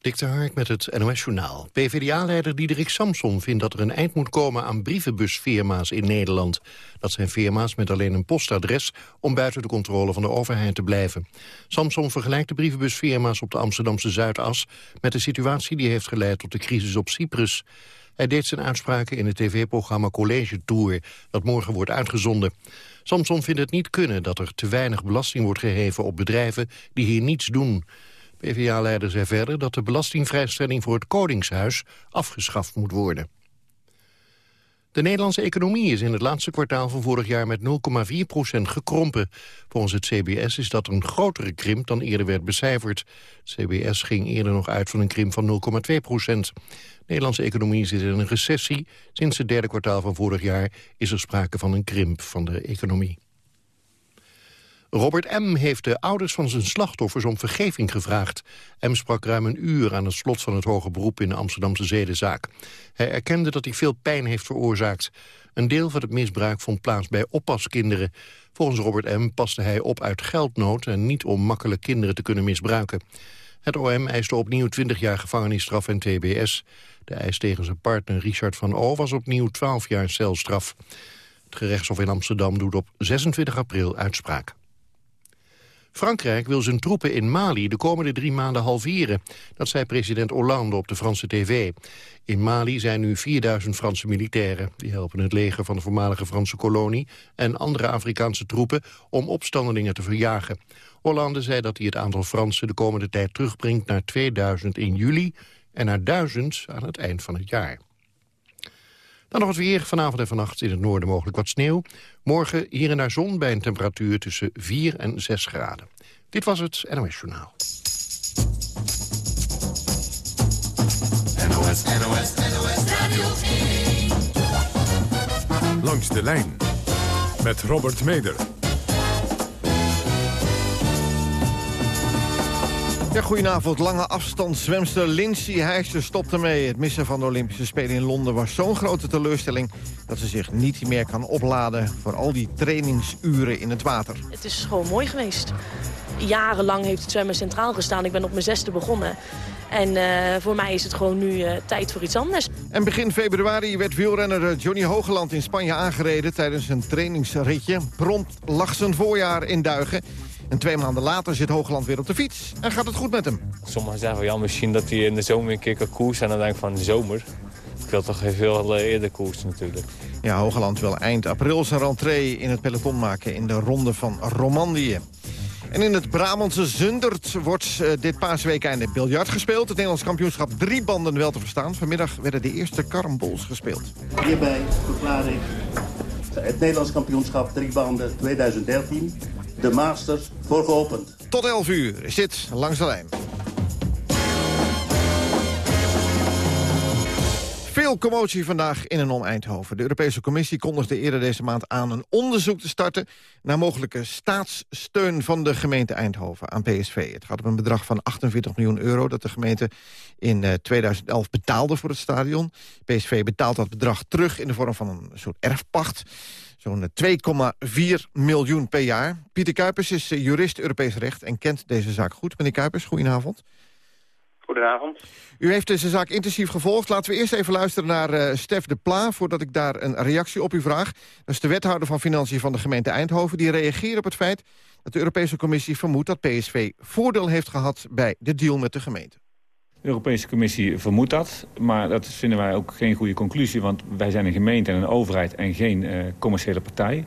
Dik de Hark met het NOS-journaal. PvdA-leider Diederik Samson vindt dat er een eind moet komen aan brievenbusfirma's in Nederland. Dat zijn firma's met alleen een postadres om buiten de controle van de overheid te blijven. Samson vergelijkt de brievenbusfirma's op de Amsterdamse Zuidas met de situatie die heeft geleid tot de crisis op Cyprus. Hij deed zijn uitspraken in het tv-programma College Tour, dat morgen wordt uitgezonden. Samson vindt het niet kunnen dat er te weinig belasting wordt geheven op bedrijven die hier niets doen. PvdA-leider zei verder dat de belastingvrijstelling voor het Koningshuis afgeschaft moet worden. De Nederlandse economie is in het laatste kwartaal van vorig jaar met 0,4% gekrompen. Volgens het CBS is dat een grotere krimp dan eerder werd becijferd. Het CBS ging eerder nog uit van een krimp van 0,2% De Nederlandse economie zit in een recessie. Sinds het derde kwartaal van vorig jaar is er sprake van een krimp van de economie. Robert M. heeft de ouders van zijn slachtoffers om vergeving gevraagd. M. sprak ruim een uur aan het slot van het hoge beroep in de Amsterdamse zedenzaak. Hij erkende dat hij veel pijn heeft veroorzaakt. Een deel van het misbruik vond plaats bij oppaskinderen. Volgens Robert M. paste hij op uit geldnood en niet om makkelijk kinderen te kunnen misbruiken. Het OM eiste opnieuw 20 jaar gevangenisstraf en tbs. De eis tegen zijn partner Richard van O was opnieuw 12 jaar celstraf. Het gerechtshof in Amsterdam doet op 26 april uitspraak. Frankrijk wil zijn troepen in Mali de komende drie maanden halveren. Dat zei president Hollande op de Franse tv. In Mali zijn nu 4000 Franse militairen. Die helpen het leger van de voormalige Franse kolonie... en andere Afrikaanse troepen om opstandelingen te verjagen. Hollande zei dat hij het aantal Fransen de komende tijd terugbrengt... naar 2000 in juli en naar 1000 aan het eind van het jaar. Dan nog het weer. Vanavond en vannacht in het noorden mogelijk wat sneeuw. Morgen hier en daar zon bij een temperatuur tussen 4 en 6 graden. Dit was het NOS Journaal. NOS, NOS, NOS Radio 1. Langs de lijn met Robert Meder. Ja, goedenavond. Lange afstandszwemster Lindsay Heijster stopte mee. Het missen van de Olympische Spelen in Londen was zo'n grote teleurstelling... dat ze zich niet meer kan opladen voor al die trainingsuren in het water. Het is gewoon mooi geweest. Jarenlang heeft het zwemmen centraal gestaan. Ik ben op mijn zesde begonnen. En uh, voor mij is het gewoon nu uh, tijd voor iets anders. En begin februari werd wielrenner eh, Johnny Hogeland in Spanje aangereden... tijdens een trainingsritje. Prompt lag zijn voorjaar in Duigen... En twee maanden later zit Hoogland weer op de fiets en gaat het goed met hem. Sommigen zeggen van ja, misschien dat hij in de zomer een keer kan koersen. En dan denk ik van de zomer. Ik wil toch veel eerder koersen natuurlijk. Ja, Hoogland wil eind april zijn rentree in het peloton maken in de ronde van Romandie. En in het Brabantse Zundert wordt uh, dit paasweek einde biljart gespeeld. Het Nederlands kampioenschap drie banden wel te verstaan. Vanmiddag werden de eerste karambols gespeeld. Hierbij verklaar ik het Nederlands kampioenschap drie banden 2013 de Masters voor geopend. Tot 11 uur is dit Langs de Lijn. Veel commotie vandaag in en om Eindhoven. De Europese Commissie kondigde eerder deze maand aan een onderzoek te starten... naar mogelijke staatssteun van de gemeente Eindhoven aan PSV. Het gaat om een bedrag van 48 miljoen euro... dat de gemeente in 2011 eh, betaalde voor het stadion. PSV betaalt dat bedrag terug in de vorm van een soort erfpacht. Zo'n 2,4 miljoen per jaar. Pieter Kuipers is eh, jurist Europees recht en kent deze zaak goed. Meneer Kuipers, goedenavond. Goedenavond. U heeft deze zaak intensief gevolgd. Laten we eerst even luisteren naar uh, Stef de Pla... voordat ik daar een reactie op u vraag. Dat is de wethouder van Financiën van de gemeente Eindhoven. Die reageert op het feit dat de Europese Commissie vermoedt... dat PSV voordeel heeft gehad bij de deal met de gemeente. De Europese Commissie vermoedt dat, maar dat vinden wij ook geen goede conclusie... want wij zijn een gemeente en een overheid en geen uh, commerciële partij.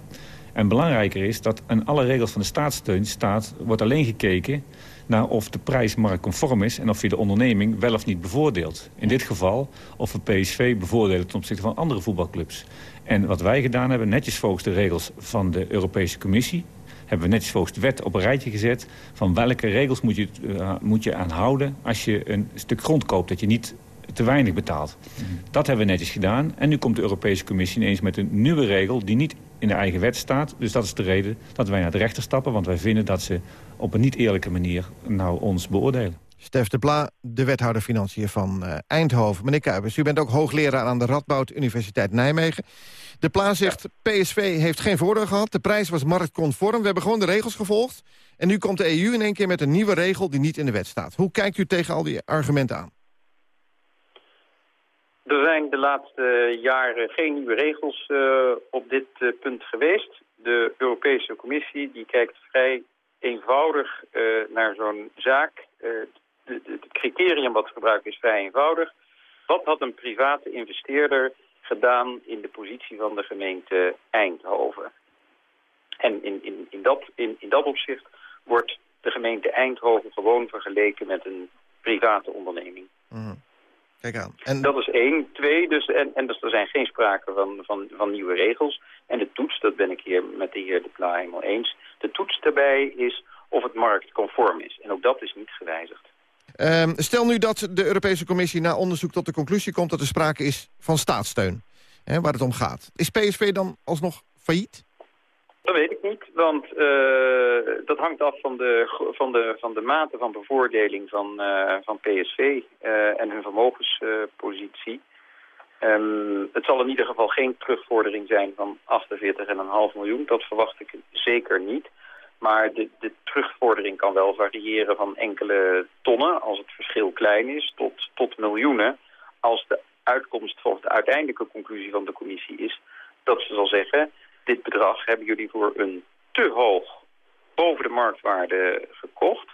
En belangrijker is dat aan alle regels van de staatssteun staat... wordt alleen gekeken naar of de prijs marktconform is... en of je de onderneming wel of niet bevoordeelt. In dit geval of we PSV bevoordelen ten opzichte van andere voetbalclubs. En wat wij gedaan hebben, netjes volgens de regels van de Europese Commissie hebben we netjes volgens de wet op een rijtje gezet... van welke regels moet je, uh, moet je aanhouden als je een stuk grond koopt... dat je niet te weinig betaalt. Mhm. Dat hebben we netjes gedaan. En nu komt de Europese Commissie ineens met een nieuwe regel... die niet in de eigen wet staat. Dus dat is de reden dat wij naar de rechter stappen. Want wij vinden dat ze op een niet eerlijke manier nou ons beoordelen. Stef de Pla, de wethouder Financiën van uh, Eindhoven. Meneer Kuipers, u bent ook hoogleraar aan de Radboud Universiteit Nijmegen. De Pla zegt, PSV heeft geen voordeel gehad. De prijs was marktconform. We hebben gewoon de regels gevolgd. En nu komt de EU in één keer met een nieuwe regel die niet in de wet staat. Hoe kijkt u tegen al die argumenten aan? Er zijn de laatste jaren geen nieuwe regels uh, op dit uh, punt geweest. De Europese Commissie die kijkt vrij eenvoudig uh, naar zo'n zaak. Het criterium wat gebruikt is vrij eenvoudig. Wat had een private investeerder gedaan in de positie van de gemeente Eindhoven? En in, in, in, dat, in, in dat opzicht wordt de gemeente Eindhoven gewoon vergeleken met een private onderneming. Mm. Kijk aan. En... Dat is één. Twee, dus, en, en dus er zijn geen sprake van, van, van nieuwe regels. En de toets, dat ben ik hier met de heer De Pla helemaal eens. De toets daarbij is of het marktconform is. En ook dat is niet gewijzigd. Um, stel nu dat de Europese Commissie na onderzoek tot de conclusie komt... dat er sprake is van staatssteun, hè, waar het om gaat. Is PSV dan alsnog failliet? Dat weet ik niet, want uh, dat hangt af van de, van de, van de mate van bevoordeling van, uh, van PSV uh, en hun vermogenspositie. Um, het zal in ieder geval geen terugvordering zijn van 48,5 miljoen. Dat verwacht ik zeker niet. Maar de, de terugvordering kan wel variëren van enkele tonnen, als het verschil klein is, tot, tot miljoenen. Als de uitkomst of de uiteindelijke conclusie van de commissie is dat ze zal zeggen dit bedrag hebben jullie voor een te hoog boven de marktwaarde gekocht.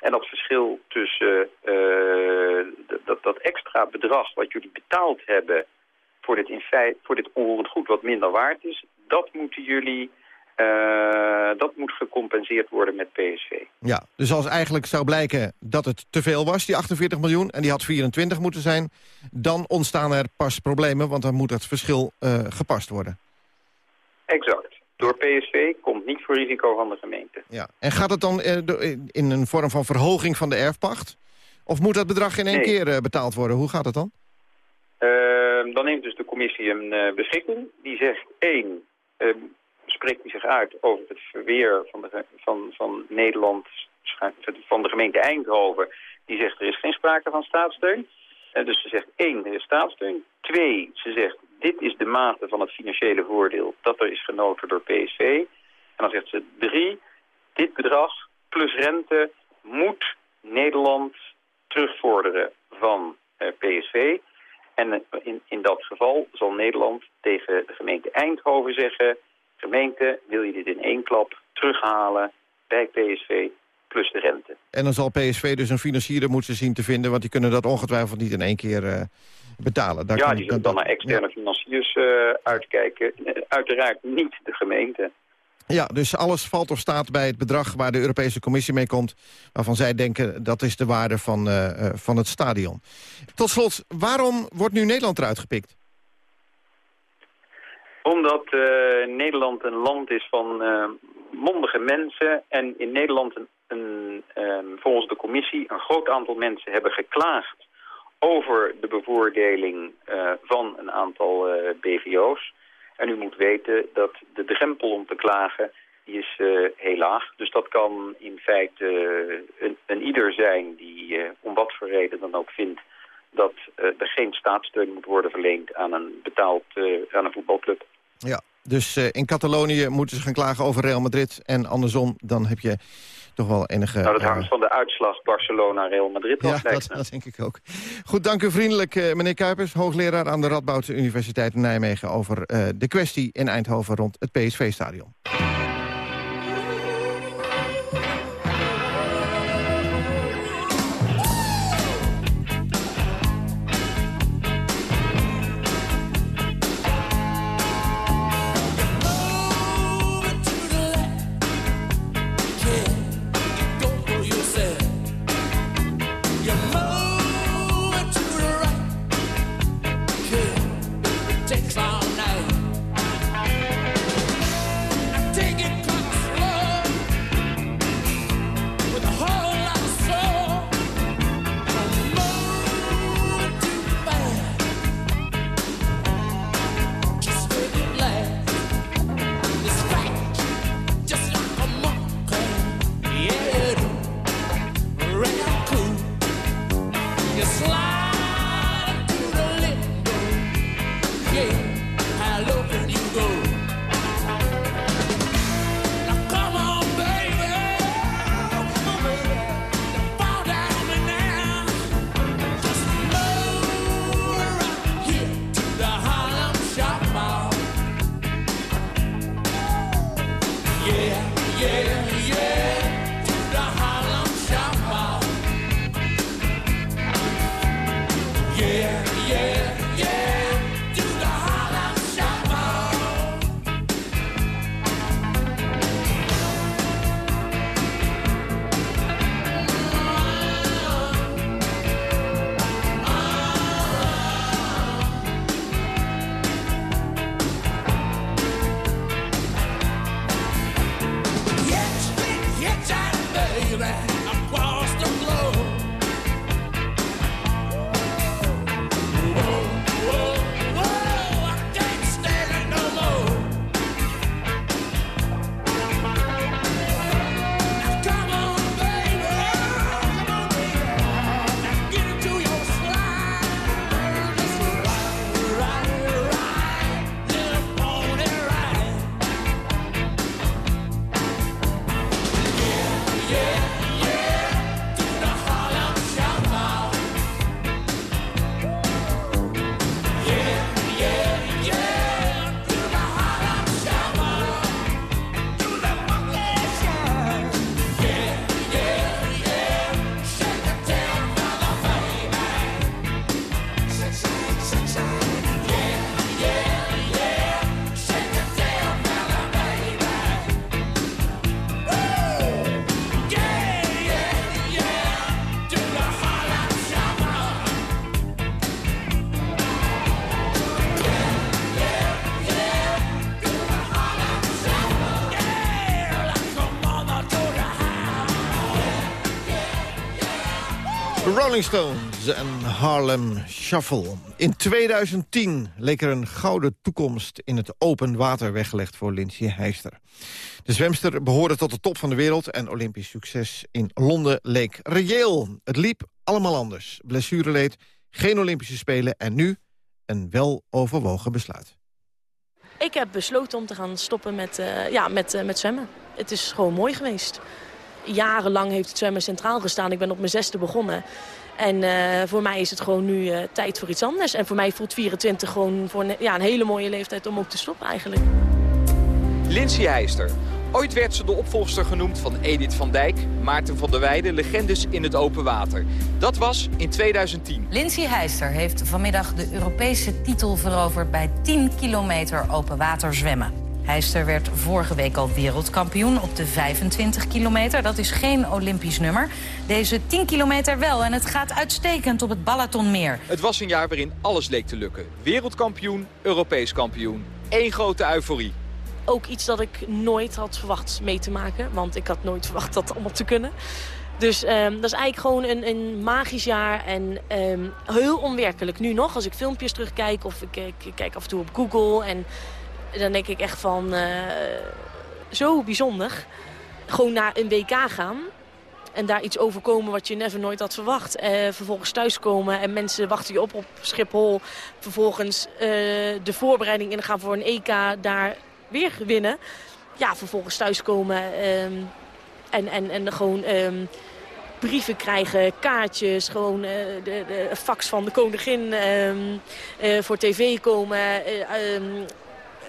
En dat verschil tussen uh, dat, dat extra bedrag wat jullie betaald hebben voor dit, in voor dit onroerend goed wat minder waard is, dat moeten jullie dat moet gecompenseerd worden met PSV. Ja, dus als eigenlijk zou blijken dat het te veel was, die 48 miljoen... en die had 24 moeten zijn, dan ontstaan er pas problemen... want dan moet het verschil uh, gepast worden. Exact. Door PSV komt niet voor risico van de gemeente. Ja. En gaat het dan uh, in een vorm van verhoging van de erfpacht? Of moet dat bedrag in één nee. keer betaald worden? Hoe gaat het dan? dan neemt dus de commissie een beschikking. Die zegt één spreekt hij zich uit over het verweer van, de, van, van Nederland, van de gemeente Eindhoven. Die zegt er is geen sprake van staatssteun. Uh, dus ze zegt één, er is staatssteun. Twee, ze zegt dit is de mate van het financiële voordeel dat er is genoten door PSV. En dan zegt ze drie, dit bedrag plus rente moet Nederland terugvorderen van uh, PSV. En uh, in, in dat geval zal Nederland tegen de gemeente Eindhoven zeggen gemeente wil je dit in één klap terughalen bij PSV plus de rente. En dan zal PSV dus een financier moeten zien te vinden... want die kunnen dat ongetwijfeld niet in één keer uh, betalen. Daar ja, die zullen dan naar externe ja. financiers uh, uitkijken. Uh, uiteraard niet de gemeente. Ja, dus alles valt of staat bij het bedrag waar de Europese Commissie mee komt... waarvan zij denken dat is de waarde van, van het stadion. Tot slot, waarom wordt nu Nederland eruit gepikt? Omdat uh, Nederland een land is van uh, mondige mensen en in Nederland een, um, volgens de commissie een groot aantal mensen hebben geklaagd over de bevoordeling uh, van een aantal BVO's. En u moet weten dat de drempel om te klagen is heel laag. Dus dat kan in feite een, een ieder zijn die om wat voor reden dan ook vindt dat er geen staatssteun moet worden verleend aan een betaald aan een voetbalclub. Ja, dus uh, in Catalonië moeten ze gaan klagen over Real Madrid. En andersom, dan heb je toch wel enige... Nou, dat hangt uh, van de uitslag Barcelona-Real Madrid Ja, dat, dat, denk ik ook. Goed, dank u vriendelijk, uh, meneer Kuipers, hoogleraar aan de Radboudse Universiteit in Nijmegen... over de kwestie in Eindhoven rond het PSV-stadion. Rolling Stones en Harlem Shuffle. In 2010 leek er een gouden toekomst in het open water weggelegd voor Lindsay Heister. De zwemster behoorde tot de top van de wereld en Olympisch succes in Londen leek reëel. Het liep allemaal anders. Blessure leed, geen Olympische Spelen en nu een weloverwogen besluit. Ik heb besloten om te gaan stoppen met, uh, ja, met, uh, met zwemmen. Het is gewoon mooi geweest jarenlang heeft het zwemmen centraal gestaan. Ik ben op mijn zesde begonnen. En uh, voor mij is het gewoon nu uh, tijd voor iets anders. En voor mij voelt 24 gewoon voor een, ja, een hele mooie leeftijd om ook te stoppen eigenlijk. Lindsay Heister. Ooit werd ze de opvolgster genoemd van Edith van Dijk, Maarten van der Weijden, legendes in het open water. Dat was in 2010. Lindsay Heister heeft vanmiddag de Europese titel veroverd bij 10 kilometer open water zwemmen. Heister werd vorige week al wereldkampioen op de 25 kilometer. Dat is geen Olympisch nummer. Deze 10 kilometer wel en het gaat uitstekend op het Balatonmeer. Het was een jaar waarin alles leek te lukken. Wereldkampioen, Europees kampioen. Eén grote euforie. Ook iets dat ik nooit had verwacht mee te maken. Want ik had nooit verwacht dat allemaal te kunnen. Dus um, dat is eigenlijk gewoon een, een magisch jaar en um, heel onwerkelijk. Nu nog, als ik filmpjes terugkijk of ik, ik, ik, kijk af en toe op Google... en dan denk ik echt van, uh, zo bijzonder. Gewoon naar een WK gaan en daar iets overkomen wat je never nooit had verwacht. Uh, vervolgens thuiskomen en mensen wachten je op op Schiphol. Vervolgens uh, de voorbereiding ingaan voor een EK, daar weer winnen. Ja, vervolgens thuiskomen um, en, en, en gewoon... Um, brieven krijgen, kaartjes, gewoon uh, de, de fax van de koningin uh, voor tv komen.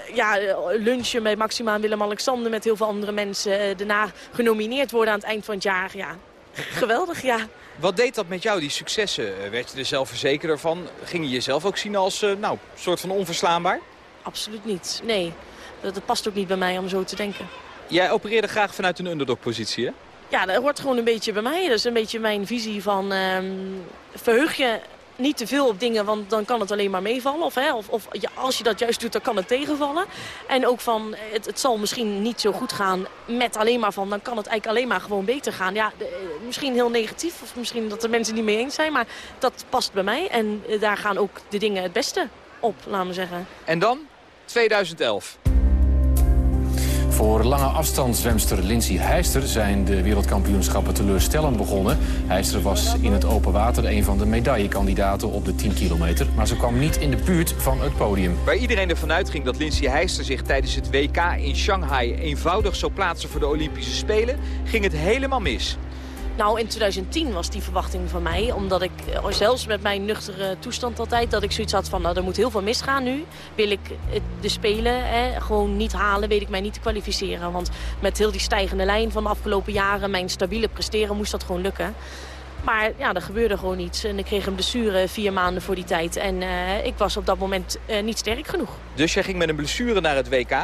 Um, ja, lunchen met Maxima Willem-Alexander met heel veel andere mensen. Eh, daarna genomineerd worden aan het eind van het jaar. Ja, geweldig, ja. Wat deed dat met jou, die successen? Eh, werd je er zelf verzekerd van? Ging je jezelf ook zien als uh, nou, soort van onverslaanbaar? Absoluut niet, nee. Dat, dat, past ook niet bij mij om zo te denken. Jij opereerde graag vanuit een underdog-positie, hè? Ja, dat hoort gewoon een beetje bij mij. Dat is een beetje mijn visie van... Uh, verheug je niet te veel op dingen, want dan kan het alleen maar meevallen. Of, hè, of, of als je dat juist doet, dan kan het tegenvallen. En ook van, het, het, zal misschien niet zo goed gaan met alleen maar van... dan kan het eigenlijk alleen maar gewoon beter gaan. Ja, eh, misschien heel negatief, of misschien dat de mensen niet mee eens zijn... maar dat past bij mij en eh, daar gaan ook de dingen het beste op, laten we zeggen. En dan 2011. Voor lange afstandszwemster Lindsay Heister zijn de wereldkampioenschappen teleurstellend begonnen. Heister was in het open water een van de medaillekandidaten op de 10 kilometer. Maar ze kwam niet in de buurt van het podium. Waar iedereen ervan uitging dat Lindsay Heister zich tijdens het WK in Shanghai eenvoudig zou plaatsen voor de Olympische Spelen, ging het helemaal mis. Nou, in 2010 was die verwachting van mij. Omdat ik, eh, zelfs met mijn nuchtere toestand altijd... dat ik zoiets had van, nou, er moet heel veel misgaan nu. Wil ik de Spelen hè, gewoon niet halen, weet ik mij niet te kwalificeren. Want met heel die stijgende lijn van de afgelopen jaren... mijn stabiele presteren, moest dat gewoon lukken. Maar ja, er gebeurde gewoon iets. En ik kreeg een blessure vier maanden voor die tijd. En uh, ik was op dat moment niet sterk genoeg. Dus jij ging met een blessure naar het WK.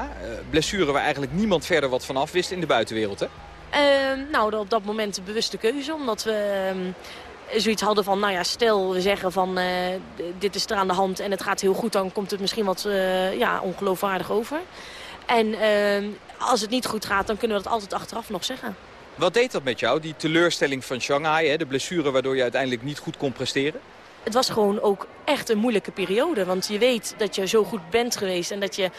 Blessure waar eigenlijk niemand verder wat van af wist in de buitenwereld, hè? Uh, nou, op dat moment een bewuste keuze. Omdat we uh, zoiets hadden van, nou ja, stel we zeggen van uh, dit is er aan de hand en het gaat heel goed. Dan komt het misschien wat uh, ja, ongeloofwaardig over. En ehm, als het niet goed gaat, dan kunnen we dat altijd achteraf nog zeggen. Wat deed dat met jou, die teleurstelling van Shanghai? Hè? De blessure waardoor je uiteindelijk niet goed kon presteren? Het was gewoon ook echt een moeilijke periode. Want je weet dat je zo goed bent geweest en dat je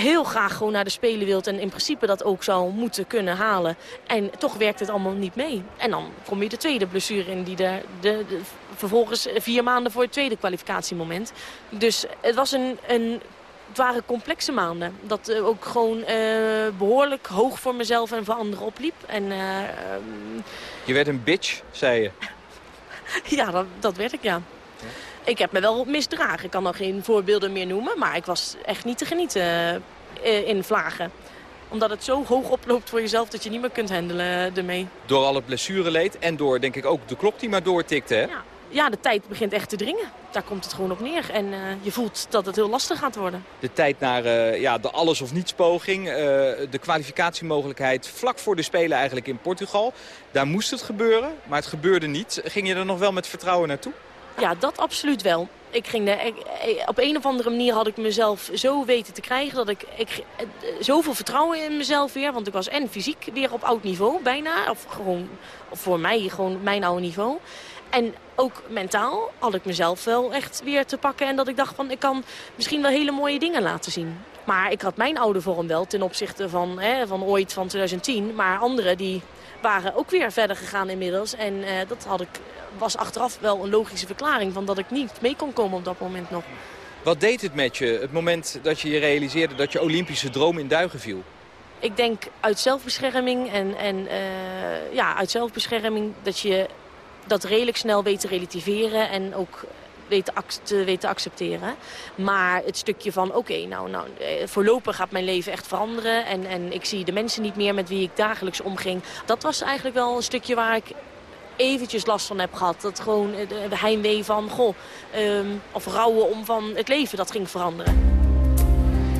heel graag gewoon naar de Spelen wilt... en in principe dat ook zou moeten kunnen halen. En toch werkt het allemaal niet mee. En dan kom je de tweede blessure in, die de, de, de vervolgens vier maanden voor het tweede kwalificatiemoment. Dus het was een, een het waren complexe maanden. Dat uh, ook gewoon uh, behoorlijk hoog voor mezelf en voor anderen opliep. En, uh, je werd een bitch, zei je. ja, dat, dat werd ik, ja. Ik heb me wel misdragen. Ik kan nog geen voorbeelden meer noemen. Maar ik was echt niet te genieten uh, in vlagen omdat het zo hoog oploopt voor jezelf dat je niet meer kunt handelen ermee. Door al het blessureleed en door denk ik ook de klok die maar doortikte hè? Ja. ja, de tijd begint echt te dringen. Daar komt het gewoon op neer. En uh, je voelt dat het heel lastig gaat worden. De tijd naar uh, ja, de alles of niets poging. Uh, de kwalificatiemogelijkheid vlak voor de Spelen eigenlijk in Portugal. Daar moest het gebeuren, maar het gebeurde niet. Ging je er nog wel met vertrouwen naartoe? Ja, dat absoluut wel. Ik ging de, op een of andere manier had ik mezelf zo weten te krijgen... dat ik, ik zoveel vertrouwen in mezelf weer... want ik was en fysiek weer op oud niveau, bijna. Of gewoon voor mij gewoon mijn oude niveau. En ook mentaal had ik mezelf wel echt weer te pakken. En dat ik dacht van ik kan misschien wel hele mooie dingen laten zien. Maar ik had mijn oude vorm wel ten opzichte van, hè, van ooit van 2010. Maar anderen die waren ook weer verder gegaan inmiddels. En eh, dat had ik, was achteraf wel een logische verklaring van dat ik niet mee kon komen op dat moment nog. Wat deed het met je, het moment dat je je realiseerde dat je Olympische droom in duigen viel? Ik denk uit zelfbescherming en, en uh, ja, uit zelfbescherming dat je dat redelijk snel weet te relativeren en ook weet te, weet te accepteren. Maar het stukje van, oké, nou, nou, eh, voorlopig gaat mijn leven echt veranderen... En, en ik zie de mensen niet meer met wie ik dagelijks omging. Dat was eigenlijk wel een stukje waar ik eventjes last van heb gehad. Dat gewoon de heimwee van, goh, um, of rouwen om van het leven, dat ging veranderen.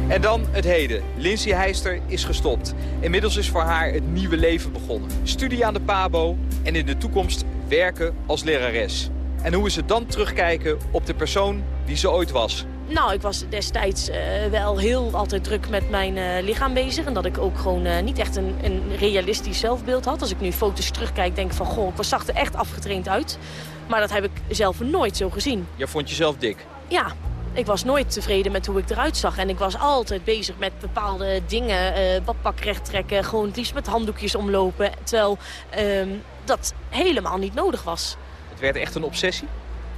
En dan het heden. Lindsay Heister is gestopt. Inmiddels is voor haar het nieuwe leven begonnen. Studie aan de PABO en in de toekomst werken als lerares. En hoe is het dan terugkijken op de persoon die ze ooit was? Nou, ik was destijds uh, wel heel altijd druk met mijn uh, lichaam bezig. En dat ik ook gewoon uh, niet echt een, een, realistisch zelfbeeld had. Als ik nu foto's terugkijk, denk ik van... goh, ik zag er echt afgetraind uit. Maar dat heb ik zelf nooit zo gezien. Je vond jezelf dik? Ja, ik was nooit tevreden met hoe ik eruit zag. En ik was altijd bezig met bepaalde dingen. Uh, badpak recht trekken, gewoon het liefst met handdoekjes omlopen. Terwijl uh, dat helemaal niet nodig was. Het werd echt een obsessie?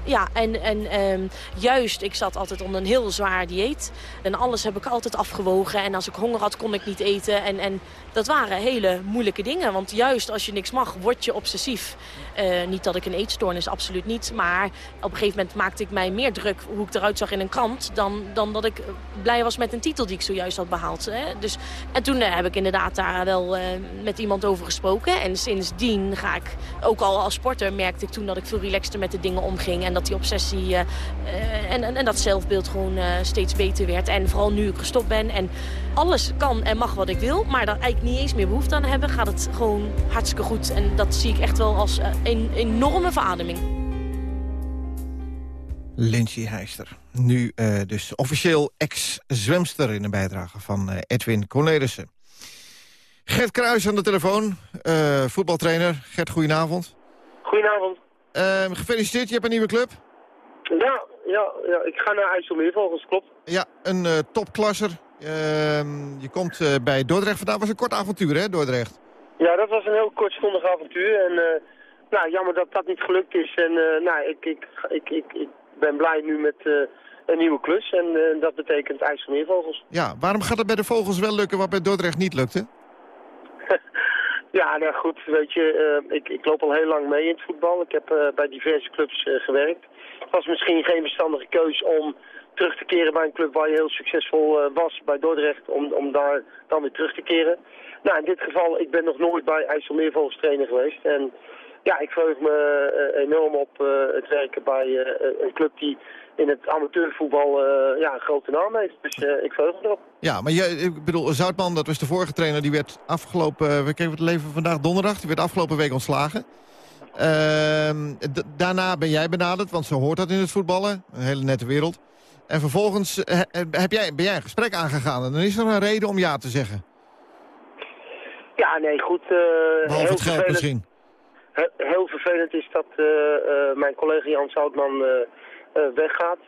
Ja, en, en um, juist, ik zat altijd onder een heel zwaar dieet. En alles heb ik altijd afgewogen. En als ik honger had, kon ik niet eten. En, en dat waren hele moeilijke dingen. Want juist als je niks mag, word je obsessief. Uh, niet dat ik een eetstoornis, absoluut niet. Maar op een gegeven moment maakte ik mij meer druk hoe ik eruit zag in een krant... dan, dan dat ik blij was met een titel die ik zojuist had behaald. Hè. Dus, en toen uh, heb ik inderdaad daar wel uh, met iemand over gesproken. En sindsdien ga ik, ook al als sporter, merkte ik toen dat ik veel relaxter met de dingen omging. En dat die obsessie en, en, en, dat zelfbeeld gewoon steeds beter werd. En vooral nu ik gestopt ben en alles kan en mag wat ik wil... maar daar eigenlijk niet eens meer behoefte aan hebben... gaat het gewoon hartstikke goed. En dat zie ik echt wel als uh, een enorme verademing. Lindsay Heister. Nu uh, dus officieel ex-zwemster in een bijdrage van uh, Edwin Cornelissen. Gert Kruis aan de telefoon, voetbaltrainer. Gert, goedenavond. Goedenavond. Ehm, gefeliciteerd, je hebt een nieuwe club. Ja, ja, ja ik ga naar IJsselmeer volgens, klopt. Ja, een topklasser. Ehm, je komt uh, bij Dordrecht vandaan. was een kort avontuur, hè, Dordrecht? Ja, dat was een heel kortstondig avontuur. En uh, nou, jammer dat dat niet gelukt is. En uh, nou, ik, ik, ik, ik, ik ben blij nu met een nieuwe klus. En dat betekent IJsselmeervogels. Ja, waarom gaat het bij de vogels wel lukken wat bij Dordrecht niet lukte? ja, nou goed, weet je, ik, ik loop al heel lang mee in het voetbal. Ik heb bij diverse clubs gewerkt. Het was misschien geen verstandige keus om terug te keren bij een club waar je heel succesvol uh, was, bij Dordrecht, om, om daar dan weer terug te keren. Nou, in dit geval, ik ben nog nooit bij IJsselmeervogels trainer geweest. En ja, ik verheug me uh, enorm op uh, het werken bij een club die in het amateurvoetbal ja, een grote naam heeft. Dus ik verheug me erop. Ja, maar je, ik bedoel, Zoutman, dat was de vorige trainer, die werd afgelopen, we kijken het leven vandaag donderdag, die werd afgelopen week ontslagen. Ehm, daarna ben jij benaderd, want zo hoort dat in het voetballen. Een hele nette wereld. En vervolgens eh, eh, heb jij, ben jij een gesprek aangegaan. En dan is er een reden om ja te zeggen. Ja, nee, goed. Uh, Behalve het geld misschien. Heel vervelend is dat mijn collega Jan Zoutman weggaat.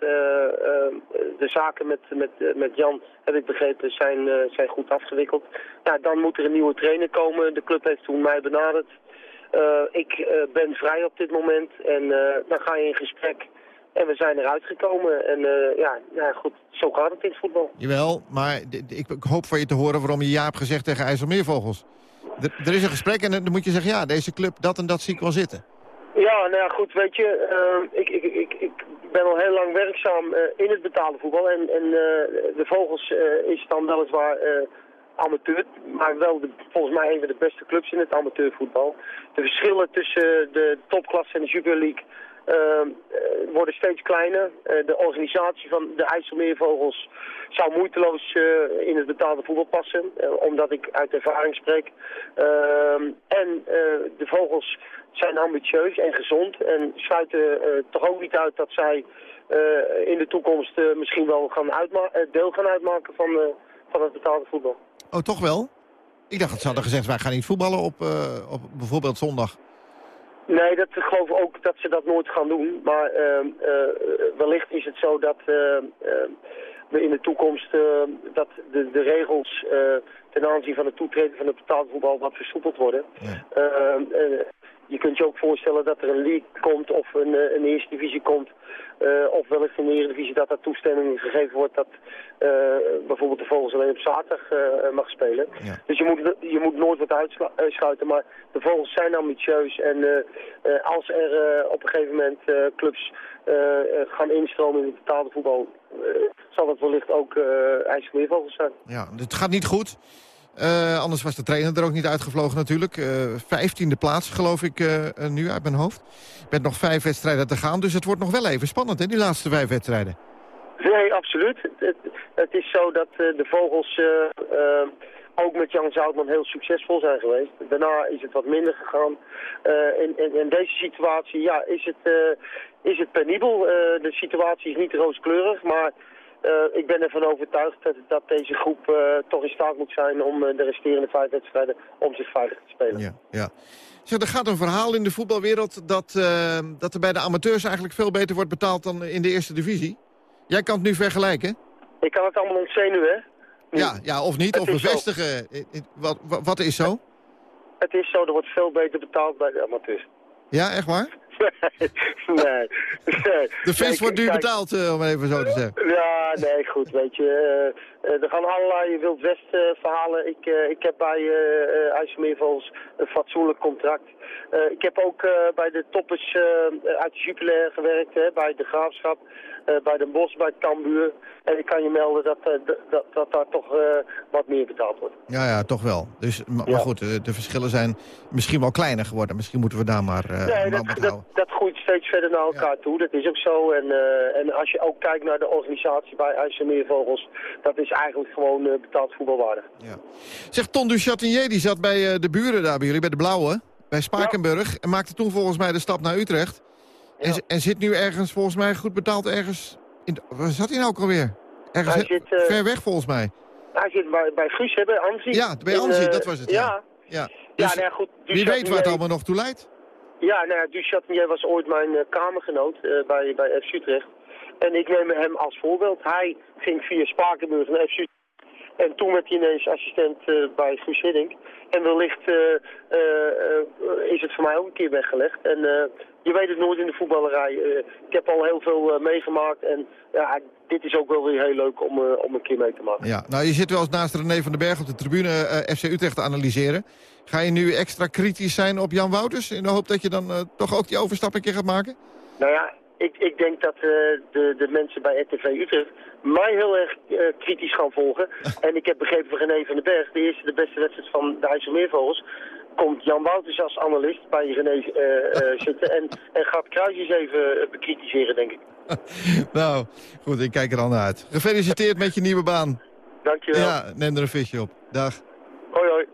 de zaken met, met, met Jan, heb ik begrepen, zijn, zijn goed afgewikkeld. Ja, dan moet er een nieuwe trainer komen. De club heeft toen mij benaderd. ik ben vrij op dit moment en dan ga je in gesprek en we zijn eruit gekomen. En uh, ja, ja, goed, zo gaat het in het voetbal. Jawel, maar ik, hoop van je te horen waarom je ja hebt gezegd tegen IJsselmeervogels. er is een gesprek en dan moet je zeggen, ja, deze club, dat en dat zie ik wel zitten. Ja, nou ja, goed, weet je, uh, ik, ik, ik, ik ben al heel lang werkzaam uh, in het betaalde voetbal. En, en de Vogels is dan weliswaar amateur, maar wel de, volgens mij een van de beste clubs in het amateurvoetbal. De verschillen tussen de topklasse en de Super League worden steeds kleiner. Uh, de organisatie van de IJsselmeervogels zou moeiteloos uh, in het betaalde voetbal passen, omdat ik uit ervaring spreek. Ehm, en de vogels zijn ambitieus en gezond en sluiten toch ook niet uit dat zij in de toekomst misschien wel gaan deel gaan uitmaken van, van het betaalde voetbal. Oh, toch wel? Ik dacht dat ze hadden gezegd, wij gaan niet voetballen op, op bijvoorbeeld zondag. Nee, dat, ik geloof ook dat ze dat nooit gaan doen. Maar ehm, eh, wellicht is het zo dat eh, eh, we in de toekomst uh, dat de, de regels ten aanzien van het toetreden van het betaalvoetbal wat versoepeld worden. Ehm, je kunt je ook voorstellen dat er een league komt of een, een eerste divisie komt uh, of wellicht in de Eredivisie dat er toestemming gegeven wordt dat uh, bijvoorbeeld de Vogels alleen op zaterdag uh, mag spelen. Ja. Dus je moet, je moet nooit wat uitsluiten, maar de Vogels zijn ambitieus en als er op een gegeven moment clubs gaan instromen in het betaalde voetbal, zal dat wellicht ook IJsselmeervogels zijn. Ja, het gaat niet goed. Uh, anders was de trainer er ook niet uitgevlogen natuurlijk. Uh, vijftiende plaats geloof ik uh, nu uit mijn hoofd. Met nog vijf wedstrijden te gaan. Dus het wordt nog wel even spannend hè, die laatste vijf wedstrijden. Nee, absoluut. Het, het is zo dat de vogels ook met Jan Zoutman heel succesvol zijn geweest. Daarna is het wat minder gegaan. in, in, in, deze situatie ja, is, het, is het penibel. de situatie is niet rooskleurig, maar... Uh, ik ben ervan overtuigd dat, dat deze groep uh, toch in staat moet zijn om uh, de resterende vijf wedstrijden om zich veilig te spelen. Ja, ja. Zeg, er gaat een verhaal in de voetbalwereld dat, dat er bij de amateurs eigenlijk veel beter wordt betaald dan in de eerste divisie. Jij kan het nu vergelijken? Ik kan het allemaal ontzenuwen? Ja, ja, of niet, of bevestigen. Wat, wat, wat is zo? Het is zo, er wordt veel beter betaald bij de amateurs. Ja, echt waar? Nee, nee. De vis wordt nu betaald, uh, om even zo te zeggen. Ja, nee, goed, weet je. Uh, er gaan allerlei Wild West uh, verhalen. Ik, ik heb bij uh, IJsselmeervogels een fatsoenlijk contract. ik heb ook bij de toppers uit Jupiler gewerkt, hè, bij de Graafschap. Eh, bij Den Bosch, bij Cambuur. En ik kan je melden dat, uh, dat, dat daar toch uh, wat meer betaald wordt. Ja, ja, toch wel. Dus, maar, ja. goed, de verschillen zijn misschien wel kleiner geworden. Misschien moeten we daar maar, nee, dat, dat, dat, groeit steeds verder naar elkaar ja. toe. Dat is ook zo. En, en als je ook kijkt naar de organisatie bij IJsselmeervogels... dat is eigenlijk gewoon betaald voetbalwaardig. Ja. Zeg, Ton du Chatinier, die zat bij de buren daar bij jullie, bij de Blauwe... bij Spakenburg, en maakte toen volgens mij de stap naar Utrecht... En, en, zit nu ergens, volgens mij, goed betaald ergens... In, waar zat hij nou ook alweer? Ergens hij zit, uh, ver weg, volgens mij. Hij zit bij, bij Guus, hè, bij Anzi. Ja, bij Anzi, uh, dat was het. Ja. ja. Dus ja nou goed, wie weet waar het allemaal nog toe leidt? Ja, nou ja, Duchatinier was ooit mijn uh, kamergenoot bij, bij FC Utrecht. En ik neem hem als voorbeeld. Hij ging via Spakenburg naar FC. En toen werd hij ineens assistent bij Guus Hiddink. En wellicht is het voor mij ook een keer weggelegd. En je weet het nooit in de voetballerij. Ik heb al heel veel meegemaakt en ja, dit is ook wel weer heel leuk om, om een keer mee te maken. Ja, nou je zit wel eens naast René van den Berg op de tribune FC Utrecht te analyseren. Ga je nu extra kritisch zijn op Jan Wouters in de hoop dat je dan toch ook die overstap een keer gaat maken? Nou ja, ik, ik denk dat de, de mensen bij RTV Utrecht mij heel erg kritisch gaan volgen. en ik heb begrepen van René van den Berg, de eerste de beste wedstrijd van de IJsselmeervogels komt Jan Wouters als analist bij René uh, zitten en, en gaat Kruisjes even bekritiseren, denk ik. nou, goed, ik kijk er al naar uit. Gefeliciteerd met je nieuwe baan. Dankjewel. Ja, neem er een visje op. Dag. Hoi, hoi.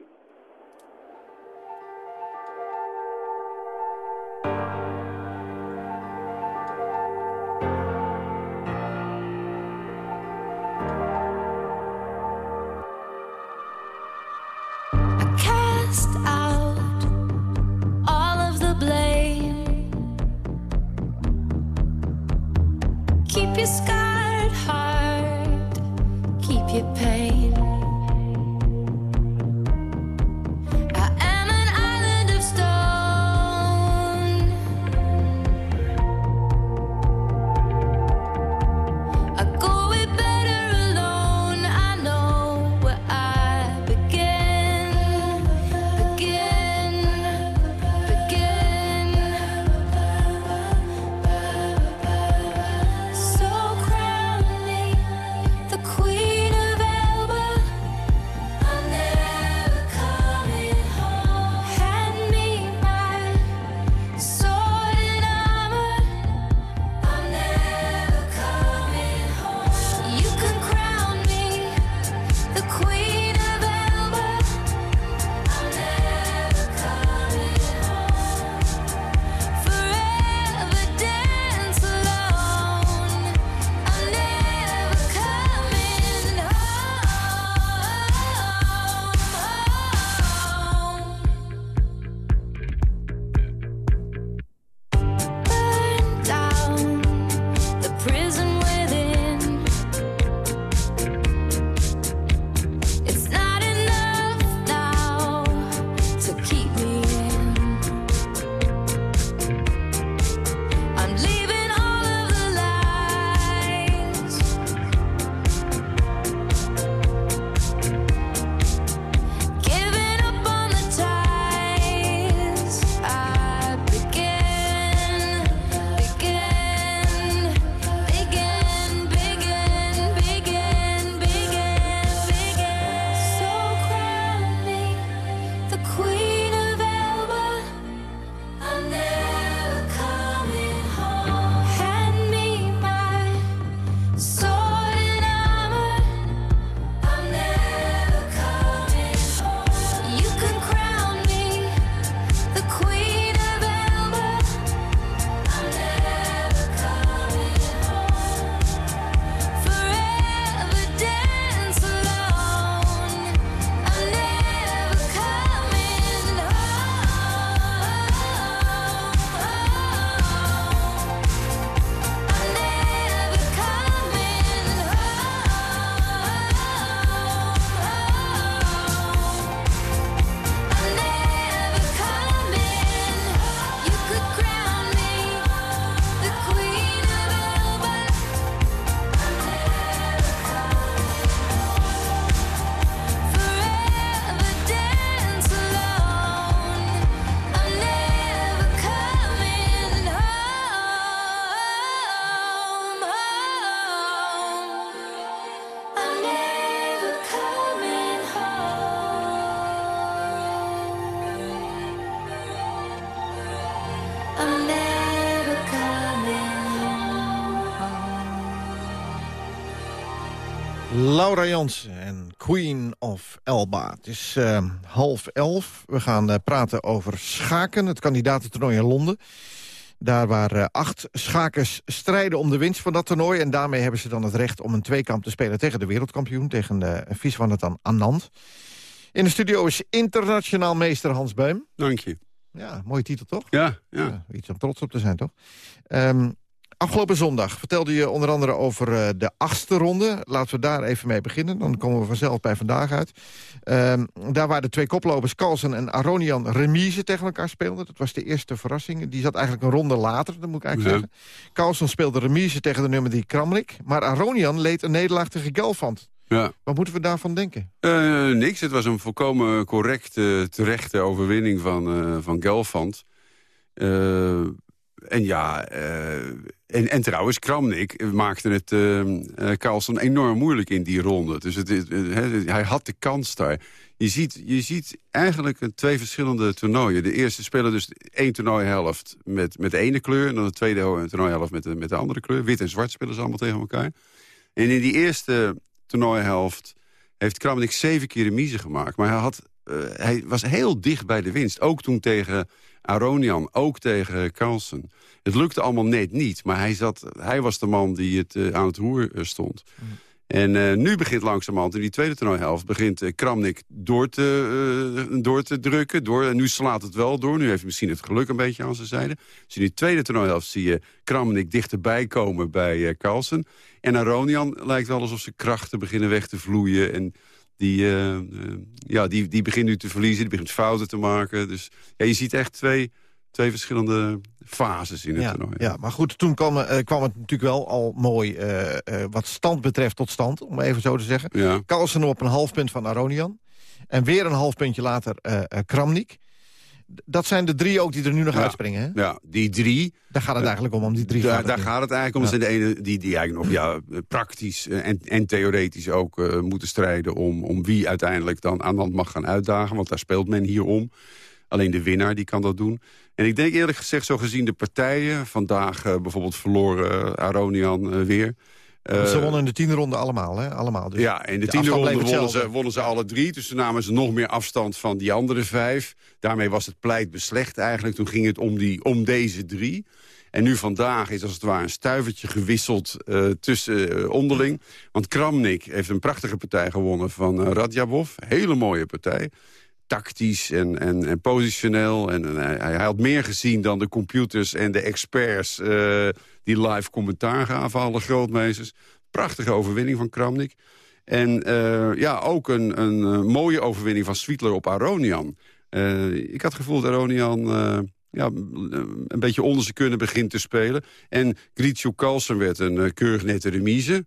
Laura Jansen en Queen of Elba. Het is uh, half elf. We gaan uh, praten over schaken, het kandidatentoernooi in Londen. Daar waar uh, acht schakers strijden om de winst van dat toernooi. En daarmee hebben ze dan het recht om een tweekamp te spelen tegen de wereldkampioen. Tegen uh, Viswanathan Anand. In de studio is internationaal meester Hans Beum. Dank je. Ja, mooie titel toch? Ja, ja. iets om trots op te zijn toch? Um, Afgelopen zondag vertelde je onder andere over uh, de achtste ronde. Laten we daar even mee beginnen. Dan komen we vanzelf bij vandaag uit. Uh, daar waar de twee koplopers Carlsen en Aronian remise tegen elkaar speelden. Dat was de eerste verrassing. Die zat eigenlijk een ronde later, dat moet ik eigenlijk ja. zeggen. Carlsen speelde remise tegen de nummer 3 Kramrik. Maar Aronian leed een nederlaag tegen Gelfand. Ja. Wat moeten we daarvan denken? Uh, niks. Het was een volkomen correcte, terechte overwinning van, uh, van Gelfand. En ja, en, en trouwens, Kramnik maakte het uh, uh, Carlsen enorm moeilijk in die ronde. Dus het, hij had de kans daar. Je ziet, je ziet eigenlijk twee verschillende toernooien. De eerste spelen dus één toernooihelft met, met de ene kleur... en dan de tweede toernooihelft met de, met de andere kleur. Wit en zwart spelen ze allemaal tegen elkaar. En in die eerste toernooihelft heeft Kramnik zeven keer remise gemaakt. Maar hij, had, hij was heel dicht bij de winst. Ook toen tegen Aronian, ook tegen Carlsen. Het lukte allemaal net niet, maar hij, zat, hij was de man die het uh, aan het roer uh, stond. Mm. En uh, nu begint langzamerhand, in die tweede toernooihelft... begint Kramnik door te, door te drukken. Door, en nu slaat het wel door. Nu heeft hij misschien het geluk een beetje aan zijn zijde. Dus in die tweede toernooihelft zie je Kramnik dichterbij komen bij Carlsen. En Aronian lijkt wel alsof zijn krachten beginnen weg te vloeien... En die, uh, ja, die, die begint nu te verliezen, die begint fouten te maken. Dus ja, je ziet echt twee, twee verschillende fases in het ja, toernooi. Ja, maar goed, toen kwam, uh, kwam het natuurlijk wel al mooi uh, wat stand betreft tot stand, om even zo te zeggen. Ja. Carlsen op een half punt van Aronian. En weer een half puntje later Kramnik. Dat zijn de drie ook die er nu nog ja, uitspringen, hè? Ja, die drie... Daar gaat het eigenlijk om, om die drie. Daar, daar gaat het eigenlijk om. Ja. De ene die, die eigenlijk nog ja, praktisch en, en theoretisch ook uh, moeten strijden... Om, om wie uiteindelijk dan aan land mag gaan uitdagen. Want daar speelt men hier om. Alleen de winnaar die kan dat doen. En ik denk eerlijk gezegd, zo gezien de partijen... vandaag uh, bijvoorbeeld verloren Aronian weer... Uh, ze wonnen in de tiende ronde allemaal, hè? Allemaal. Dus ja, in de, de tiende ronde wonnen ze, wonnen ze alle drie. Dus toen namen ze nog meer afstand van die andere vijf. Daarmee was het pleit beslecht eigenlijk. Toen ging het om, die, om deze drie. En nu vandaag is als het ware een stuivertje gewisseld uh, tussen uh, onderling. Want Kramnik heeft een prachtige partij gewonnen van Radjabov. Hele mooie partij. Tactisch en, en, en positioneel. En, hij, hij, had meer gezien dan de computers en de experts... die live commentaar gaven, alle grootmeesters. Prachtige overwinning van Kramnik. En uh, ja, ook een, een uh, mooie overwinning van Sweetler op Aronian. Ik had het gevoel dat Aronian ja, een beetje onder zijn kunnen begint te spelen. En Gritjo Carlsen werd een keurig nette remise.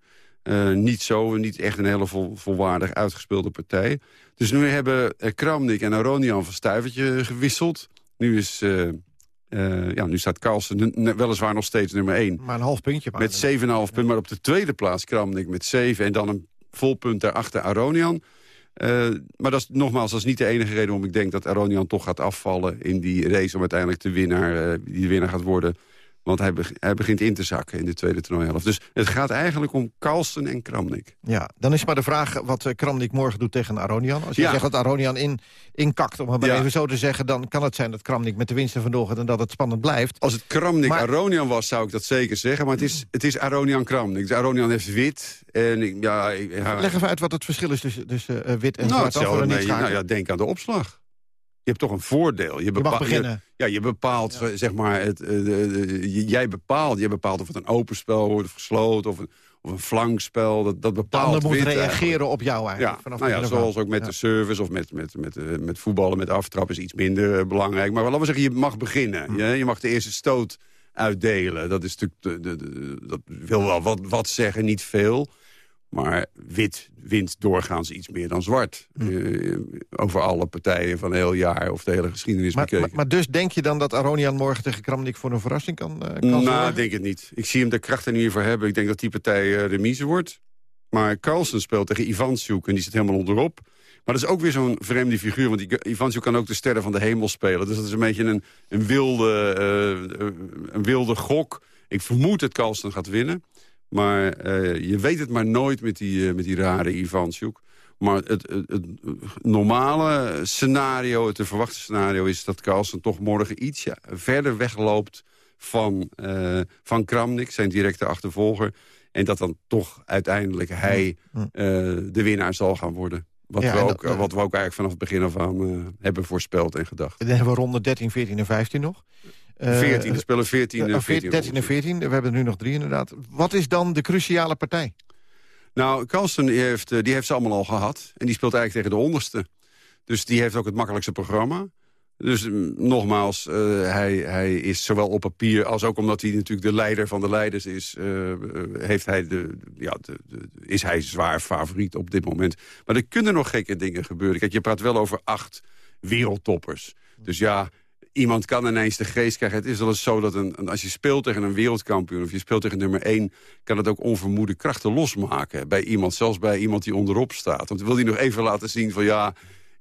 Niet zo, niet echt een hele vol, volwaardig uitgespeelde partij. Dus nu hebben Kramnik en Aronian van stuivertje gewisseld. Nu is... Uh, ja, nu staat Carlsen weliswaar nog steeds nummer 1. Maar een half puntje. Maar met 7,5 ja. punt, maar op de tweede plaats Kramnik met 7. En dan een vol punt daarachter Aronian. Uh, maar dat is nogmaals, dat is niet de enige reden waarom ik denk dat Aronian toch gaat afvallen in die race om uiteindelijk de winnaar, uh, die de winnaar gaat worden. Want hij, hij, begint in te zakken in de tweede toernooihelft. Dus het gaat eigenlijk om Carlsen en Kramnik. Ja, dan is maar de vraag wat uh, Kramnik morgen doet tegen Aronian. Als je ja. zegt dat Aronian in, inkakt, om het maar ja. even zo te zeggen... dan kan het zijn dat Kramnik met de winsten vandoor gaat en dat het spannend blijft. Als het Kramnik maar... Aronian was, zou ik dat zeker zeggen. Maar het is, het is Aronian Kramnik. Dus Aronian heeft wit. En ik, ja, ja, Leg even uit wat het verschil is tussen, tussen uh, wit en nou, zwart. Hetzelfde, nee, nou ja, denk aan de opslag. Je hebt toch een voordeel. Je, bepaalt, je mag beginnen. Je, ja, je bepaalt, ja. zeg maar, het, uh, de, jij bepaalt, je bepaalt of het een open spel wordt of gesloten of een, of een flankspel. Dat, dat bepaalt. De ander moet reageren eigenlijk. op jou eigenlijk. Ja, vanaf nou ja, zoals ook met ja. de service of met, met, met, uh, met voetballen, met aftrap is iets minder belangrijk. Maar laten we zeggen, je mag beginnen. Hm. Je, je mag de eerste stoot uitdelen. Dat is natuurlijk, de, de, dat wil wel wat, wat zeggen, niet veel. Maar wit wint doorgaans iets meer dan zwart. Hm. Uh, over alle partijen van een heel jaar of de hele geschiedenis maar, bekeken. Maar, maar, dus denk je dan dat Aronian morgen tegen Kramnik voor een verrassing kan, uh, kan Nou, zorgen? ik denk het niet. Ik zie hem de kracht er niet voor hebben. Ik denk dat die partij uh, remise wordt. Maar Carlsen speelt tegen Ivansjuk en die zit helemaal onderop. Maar dat is ook weer zo'n vreemde figuur. Want Ivansjuk kan ook de sterren van de hemel spelen. Dus dat is een beetje een, een, wilde, uh, een wilde gok. Ik vermoed dat Carlsen gaat winnen. Maar eh, je weet het maar nooit met die, eh, met die rare Ivansjuk. Maar het, het, het, normale scenario, het te verwachte scenario... is dat Carlsen toch morgen ietsje verder wegloopt van, uh, van Kramnik, zijn directe achtervolger. En dat dan toch uiteindelijk hij de winnaar zal gaan worden. Wat, Ja, we en ook, dat- wat we ook eigenlijk vanaf het begin af aan eh, hebben voorspeld en gedacht. Dan hebben we ronde 13, 14 en 15 nog. Eh, 14, er spelen 14, eh, en 14 13 en 14, we hebben er nu nog drie inderdaad. Wat is dan de cruciale partij? Nou, Carlsen heeft, eh, die heeft ze allemaal al gehad. En die speelt eigenlijk tegen de onderste. Dus die heeft ook het makkelijkste programma. Dus mm, nogmaals, eh, hij, hij is zowel op papier... als ook omdat hij natuurlijk de leider van de leiders is... eh, eh, heeft hij de, ja, de, de- is hij zwaar favoriet op dit moment. Maar er kunnen nog gekke dingen gebeuren. Kijk, je praat wel over acht wereldtoppers. Dus ja, iemand kan ineens de geest krijgen. Het is wel eens zo dat een, als je speelt tegen een wereldkampioen... of je speelt tegen nummer één... kan het ook onvermoede krachten losmaken bij iemand. Zelfs bij iemand die onderop staat. Want wil hij nog even laten zien van... ja,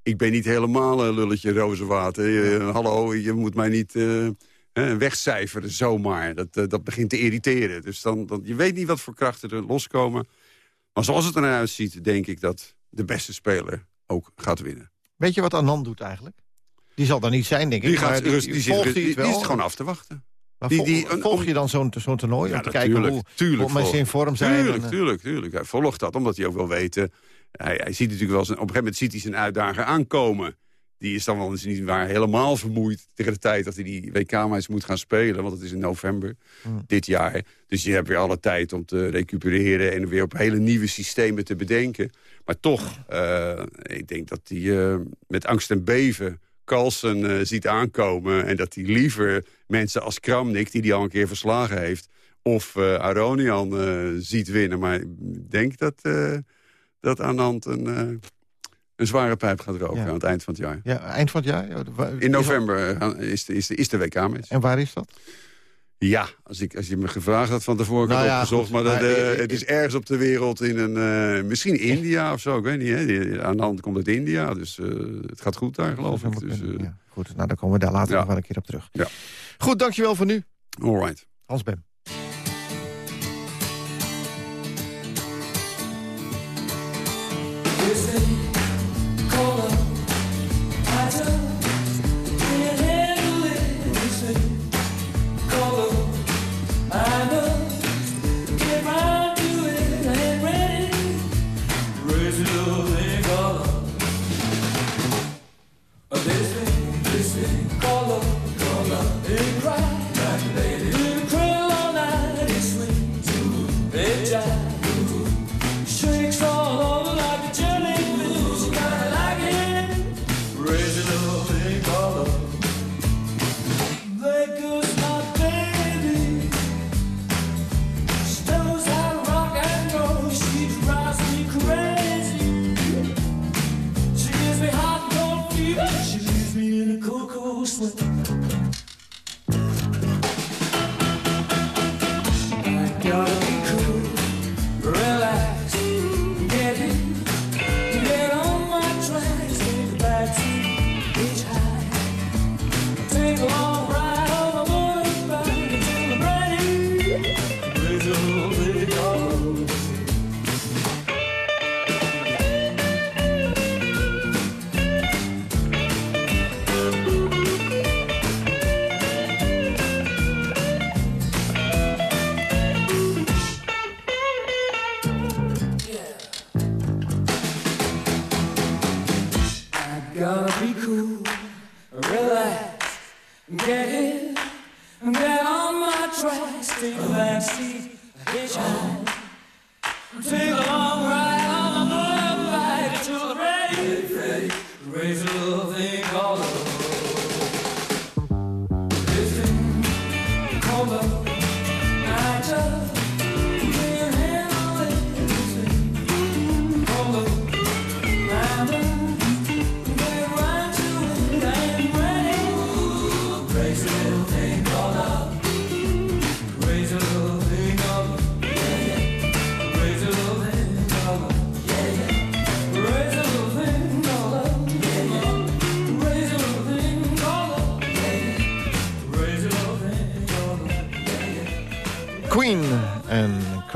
ik ben niet helemaal een lulletje rozenwater. Eh, hallo, je moet mij niet... eh, wegcijferen zomaar. Dat, eh, dat begint te irriteren. Dus dan, dan, je weet niet wat voor krachten er loskomen. Maar zoals het eruit ziet, denk ik dat de beste speler ook gaat winnen. Weet je wat Anand doet eigenlijk? Die zal daar niet zijn, denk ik. Die, gaat, rust, die, zit, die, die is gewoon af te wachten. Die- die- volg je dan zo'n zo'n toernooi Ja, om te kijken hoe, tuurlijk hoe mensen in vorm zijn? Tuurlijk, en, eh, tuurlijk, tuurlijk. Hij volgt dat, omdat hij ook wil weten... Hij, hij ziet natuurlijk wel op een gegeven moment ziet hij zijn uitdager aankomen. Die is dan wel eens niet waar helemaal vermoeid tegen de tijd dat hij die WK-match moet gaan spelen. Want het is in november Hmm. dit jaar. Dus je hebt weer alle tijd om te recupereren en weer op hele nieuwe systemen te bedenken. Maar toch, eh, ik denk dat hij eh, met angst en beven Carlsen eh, ziet aankomen. En dat hij liever mensen als Kramnik, die hij al een keer verslagen heeft... of eh, Aronian eh, ziet winnen. Maar ik denk dat, dat Anand een, een zware pijp gaat roken Ja. aan het eind van het jaar. Ja, eind van het jaar? In november is de, is de, is de WK-match. En waar is dat? Ja, als, ik, als je me gevraagd had van tevoren, Nou ik ja, opgezocht. goed, maar dat, maar, eh, eh, het is ergens op de wereld in een... eh, misschien India of zo, ik weet niet. Hè. Aan de hand komt uit India, dus eh, het gaat goed daar, geloof ik. Dus, eh, Goed, nou, dan komen we daar later Ja. nog wel een keer op terug. Ja. Goed, dankjewel voor nu. all right. Hans Bem.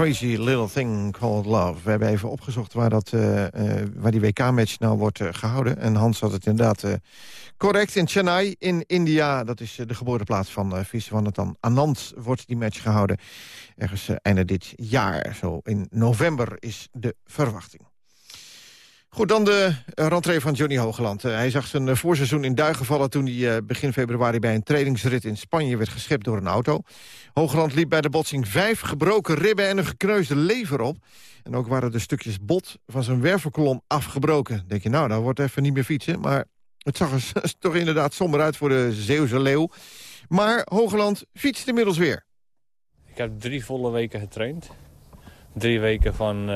Crazy Little Thing Called Love. We hebben even opgezocht waar, dat, eh, eh, waar die WK-match nou wordt eh, gehouden. En Hans had het inderdaad correct. In Chennai in India, dat is de geboorteplaats van uh, Viswanathan Anand... wordt die match gehouden ergens einde dit jaar. Zo in november is de verwachting. Goed, dan de uh, rentree van Johnny Hogeland. Uh, hij zag zijn uh, voorseizoen in duigen vallen toen hij begin februari bij een trainingsrit in Spanje werd geschept door een auto. Hogeland liep bij de botsing vijf gebroken ribben en een gekneusde lever op. En ook waren de stukjes bot van zijn wervelkolom afgebroken. Denk je, nou, dat wordt even niet meer fietsen. Maar het zag er toch inderdaad somber uit voor de Zeeuwse leeuw. Maar Hogeland fietst inmiddels weer. Ik heb drie volle weken getraind. Drie weken van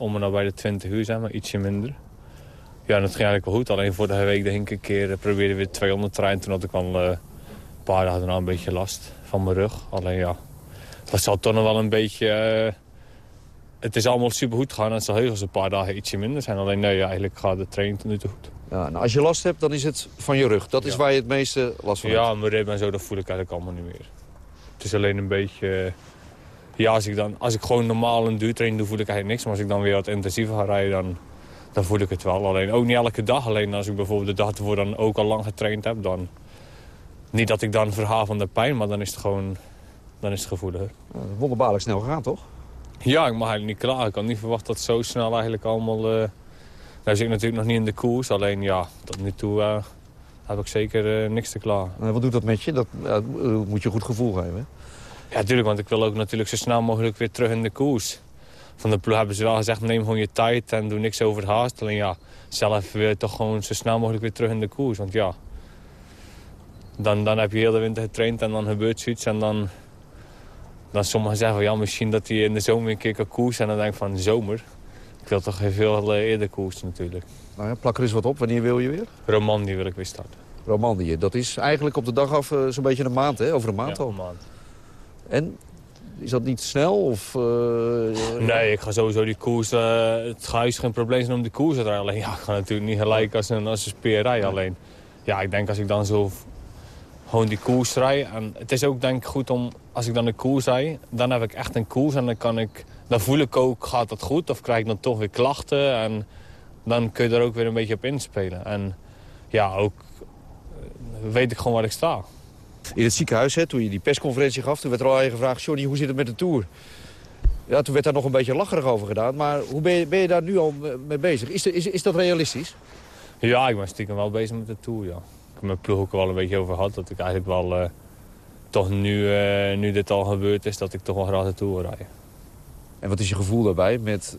om en nou bij de 20 uur zijn, maar ietsje minder. Ja, dat ging eigenlijk wel goed. Alleen voor de week de ik een keer probeerde weer 200 trein. Toen had ik al een paar dagen een beetje last van mijn rug. Alleen ja, dat zal toch nog wel een beetje... Uh, het is allemaal super goed gegaan. En het zal heugels een paar dagen ietsje minder zijn. Alleen nee, ja, eigenlijk gaat de training tot nu toe goed. Ja, nou, als je last hebt, dan is het van je rug. Dat is Ja. waar je het meeste last van Ja, hebt. mijn ribben en zo, dat voel ik eigenlijk allemaal niet meer. Het is alleen een beetje... eh, Ja, als ik, dan, als ik gewoon normaal een duurtraining doe, voel ik eigenlijk niks. Maar als ik dan weer wat intensiever ga rijden, dan, dan voel ik het wel. Alleen ook niet elke dag. Alleen als ik bijvoorbeeld de dag ervoor dan ook al lang getraind heb, dan... Niet dat ik dan verhaal van de pijn, maar dan is het gewoon... Dan is het gevoeliger. Wonderbaarlijk snel gegaan, toch? Ja, ik mag eigenlijk niet klagen. Ik had niet verwacht dat zo snel eigenlijk allemaal... nou zit ik natuurlijk nog niet in de koers. Alleen ja, tot nu toe eh, heb ik zeker eh, niks te. Eh, wat doet dat met je? Dat moet je een goed gevoel geven. hè? Ja, natuurlijk, want ik wil ook natuurlijk zo snel mogelijk weer terug in de koers. Van de ploeg hebben ze wel gezegd, neem gewoon je tijd en doe niks over het haast. Alleen ja, zelf weer toch gewoon zo snel mogelijk weer terug in de koers. Want ja, dan, dan heb je heel de winter getraind en dan gebeurt zoiets. En dan, dan sommigen zeggen van ja, misschien dat hij in de zomer een keer kan koersen. En dan denk ik van zomer. Ik wil toch veel eh, eerder koersen natuurlijk. Nou ja, plak er eens wat op. Wanneer wil je weer? Romandie wil ik weer starten. Romandie. Dat is eigenlijk op de dag af eh, zo'n beetje een maand, hè? Over een maand Ja, al. een maand. En is dat niet snel? Of, eh, Nee, ik ga sowieso die koers... eh, het gaat geen probleem zijn om die koers te rijden. Alleen ja, ik ga natuurlijk niet gelijk als een, als een speer rijden. Alleen ja, ik denk als ik dan zo gewoon die koers rijd... En het is ook denk ik goed om, als ik dan de koers rijd... dan heb ik echt een koers en dan kan ik... Dan voel ik ook, gaat dat goed? Of krijg ik dan toch weer klachten? En dan kun je er ook weer een beetje op inspelen. En ja, ook eh, weet ik gewoon waar ik sta. In het ziekenhuis, hè, toen je die persconferentie gaf... toen werd er al aan je gevraagd, Johnny, hoe zit het met de Tour? Ja, toen werd daar nog een beetje lacherig over gedaan. Maar hoe ben je, ben je daar nu al mee- bezig? Is, de- is, is dat realistisch? Ja, ik ben stiekem wel bezig met de Tour, ja. Ik heb mijn ploeg ook wel een beetje over gehad. Dat ik eigenlijk wel eh, toch nu, eh, nu dit al gebeurd is, dat ik toch wel graag de Tour rijden. En wat is je gevoel daarbij met,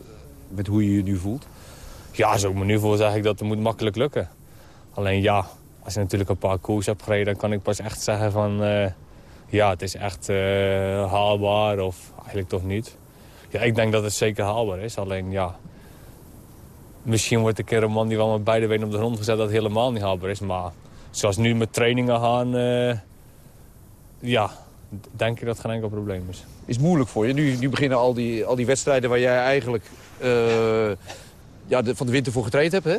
met hoe je je nu voelt? Ja, zo ik me nu voel, zeg ik dat het moet makkelijk lukken. Alleen ja, als je natuurlijk een paar koers hebt gereden, dan kan ik pas echt zeggen van... eh, ja, het is echt eh, haalbaar of eigenlijk toch niet. Ja, ik denk dat het zeker haalbaar is. Alleen ja, misschien wordt een keer een man die wel met beide benen op de grond gezet dat het helemaal niet haalbaar is. Maar zoals nu met trainingen gaan, eh, ja, denk ik dat het geen enkel probleem is. Is moeilijk voor je. Nu, nu beginnen al die, al die wedstrijden waar jij eigenlijk ja, van de winter voor getraind hebt. Hè?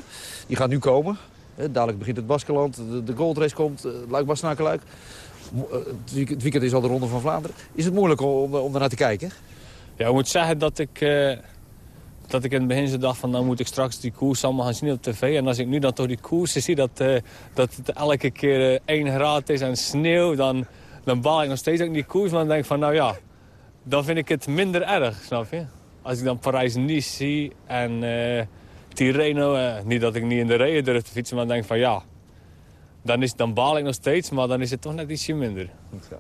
Die gaan nu komen. Hè, dadelijk begint het Baskeland, de, goldrace komt, uh, luik bastenaken Mo- eh, het, weekend, is al de Ronde van Vlaanderen. Is het moeilijk om, om te kijken? Ja, ik moet zeggen dat ik, eh, dat ik in het begin dacht van... dan moet ik straks die koers allemaal gaan zien op tv. En als ik nu dan toch die koersen zie dat, eh, dat het elke keer eh 1 graad is en sneeuw... Dan, dan baal ik nog steeds ook die koers. Maar dan denk ik van, nou ja, dan vind ik het minder erg, snap je? Als ik dan Parijs-Nice zie en eh Tirreno... eh, niet dat ik niet in de regen durf te fietsen, maar denk van ja... Dan, is, dan baal ik nog steeds, maar dan is het toch net ietsje minder. We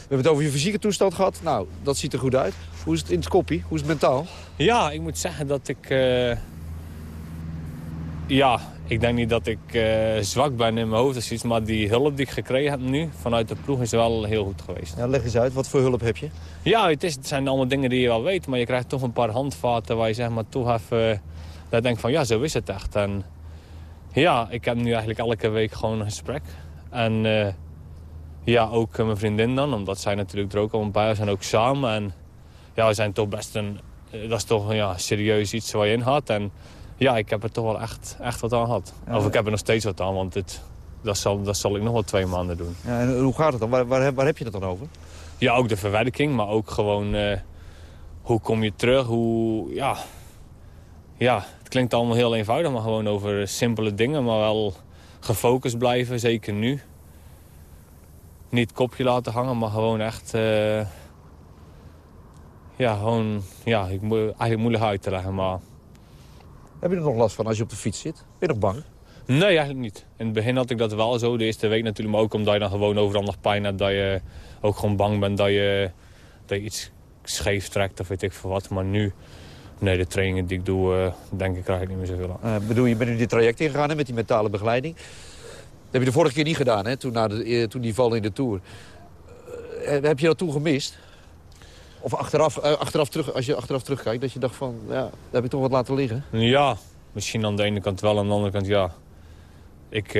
hebben het over je fysieke toestand gehad. Nou, dat ziet er goed uit. Hoe is het in het koppie? Hoe is het mentaal? Ja, ik moet zeggen dat ik... eh, Ja, ik denk niet dat ik eh, zwak ben in mijn hoofd of zoiets. Maar die hulp die ik gekregen heb nu vanuit de ploeg is wel heel goed geweest. Ja, leg eens uit. Wat voor hulp heb je? Ja, het, is, het zijn allemaal dingen die je wel weet. Maar je krijgt toch een paar handvaten waar je zeg maar toch even... Dat denk van ja, zo is het echt. En ja, ik heb nu eigenlijk elke week gewoon een gesprek. En eh, ja, ook mijn vriendin dan. Omdat zij natuurlijk er ook al bij zijn. Ook samen. En ja, we zijn toch best een... eh, Dat is toch ja, serieus iets waar je in gaat. En ja, ik heb er toch wel echt, echt wat aan gehad. Ja. Of ik heb er nog steeds wat aan, want dit, dat, zal, dat zal ik nog wel twee maanden doen. Ja, en hoe gaat het dan? Waar, waar, waar heb je het dan over? Ja, ook de verwerking, maar ook gewoon... eh, hoe kom je terug, hoe... Ja, ja, het klinkt allemaal heel eenvoudig, maar gewoon over simpele dingen. Maar wel gefocust blijven, zeker nu. Niet kopje laten hangen, maar gewoon echt... eh, ja, gewoon... Ja, ik moet eigenlijk moeilijk uit te leggen, maar... Heb je er nog last van als je op de fiets zit? Ben je nog bang? Nee, eigenlijk niet. In het begin had ik dat wel zo, de eerste week natuurlijk. Maar ook omdat je dan gewoon overal nog pijn hebt. Dat je ook gewoon bang bent dat je, dat je iets scheef trekt of weet ik veel wat. Maar nu, nee, de trainingen die ik doe, eh, denk ik, krijg ik niet meer zoveel aan. Eh, bedoel, je bent nu dit traject ingegaan hè, met die mentale begeleiding. Dat heb je de vorige keer niet gedaan, hè, toen, na de, eh, toen die val in de Tour. Heb je dat toen gemist? Of achteraf, achteraf terug, als je achteraf terugkijkt, dat je dacht van, ja, daar heb je toch wat laten liggen? Ja, misschien aan de ene kant wel, aan de andere kant ja. Ik,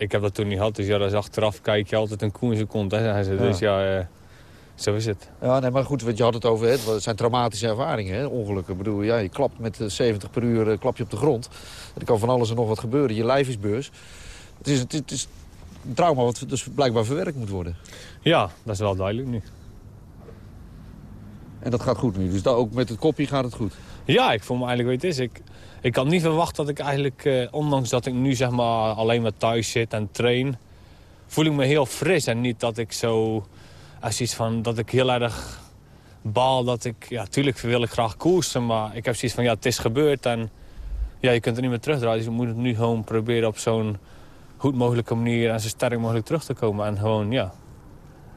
ik heb dat toen niet gehad, dus ja, dat is achteraf kijk je altijd een koe in zijn kont. Hè, zeggen ze. Dus ja, eh, zo is het. Ja, nee, maar goed, want je had het over, het zijn traumatische ervaringen, hè, ongelukken. Ik bedoel, ja, je klapt met eh, 70 per uur, eh, klap je op de grond. Er kan van alles en nog wat gebeuren, je lijf is beurs. Het is, het, het is een trauma wat dus blijkbaar verwerkt moet worden. Ja, dat is wel duidelijk nu. En dat gaat goed nu, dus daar ook met het kopje gaat het goed. Ja, ik voel me eigenlijk, weet je, ik, ik had niet verwacht dat ik eigenlijk, eh, ondanks dat ik nu zeg maar alleen maar thuis zit en train, voel ik me heel fris en niet dat ik zo, als iets van, dat ik heel erg baal dat ik, ja, tuurlijk wil ik graag koersen, maar ik heb zoiets van, ja, het is gebeurd en ja, je kunt er niet meer terugdraaien. Dus je moet het nu gewoon proberen op zo'n goed mogelijke manier en zo sterk mogelijk terug te komen. En gewoon, ja,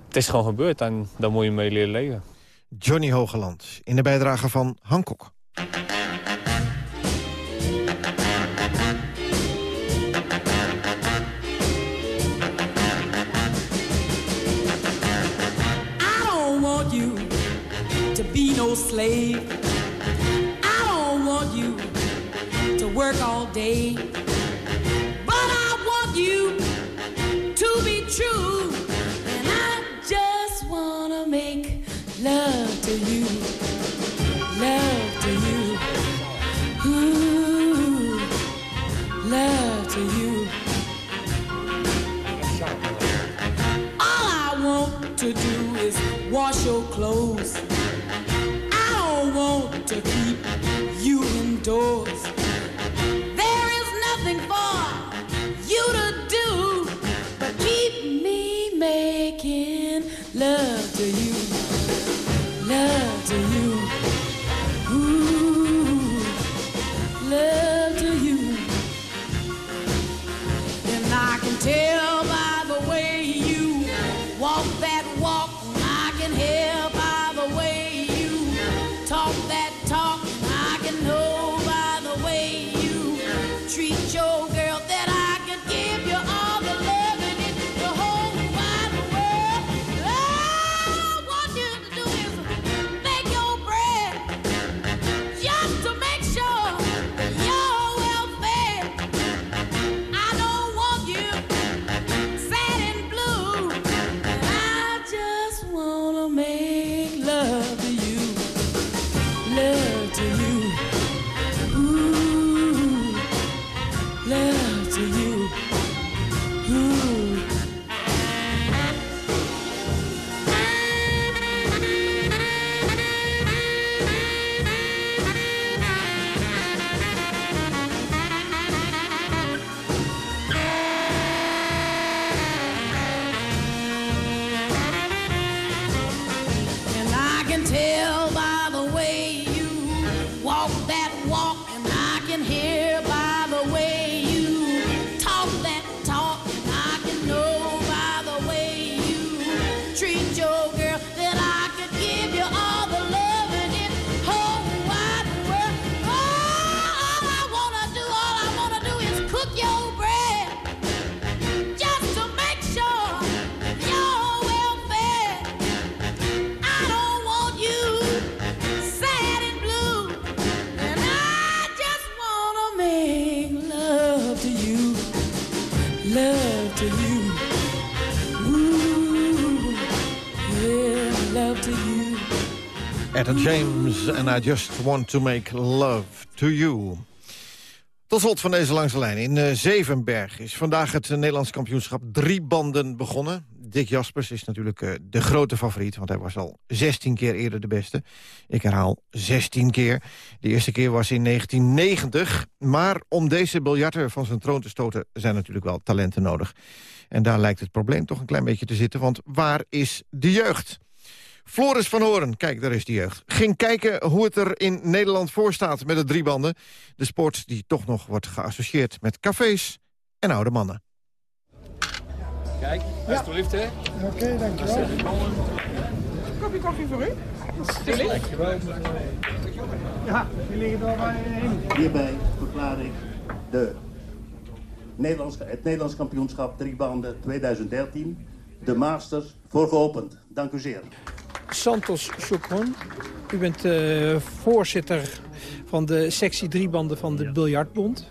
het is gewoon gebeurd en daar moet je mee leren leven. Johnny Hogeland in de bijdrage van Hancock. believe Etta James en I Just Want To Make Love To You. Tot slot van deze langste lijn. In eh, Zevenberg is vandaag het eh, Nederlands kampioenschap drie banden begonnen. Dick Jaspers is natuurlijk eh, de grote favoriet... want hij was al 16 keer eerder de beste. Ik herhaal 16 keer. De eerste keer was in 1990. Maar om deze biljarter van zijn troon te stoten... zijn natuurlijk wel talenten nodig. En daar lijkt het probleem toch een klein beetje te zitten... want waar is de jeugd? Floris van Horen, kijk, daar is de jeugd. Ging kijken hoe het er in Nederland voor staat met de driebanden. De sport die toch nog wordt geassocieerd met cafés en oude mannen. Kijk, alsjeblieft hè. Oké, dankjewel. Kopje koffie voor u? Dankjewel. Ja, die liggen er al bij heen. Hierbij verklaar ik de Nederlands, het Nederlands kampioenschap driebanden 2013, de Masters, voor geopend. Dank u zeer. Santos Chocron. U bent eh, voorzitter van de sectie driebanden van de Biljartbond.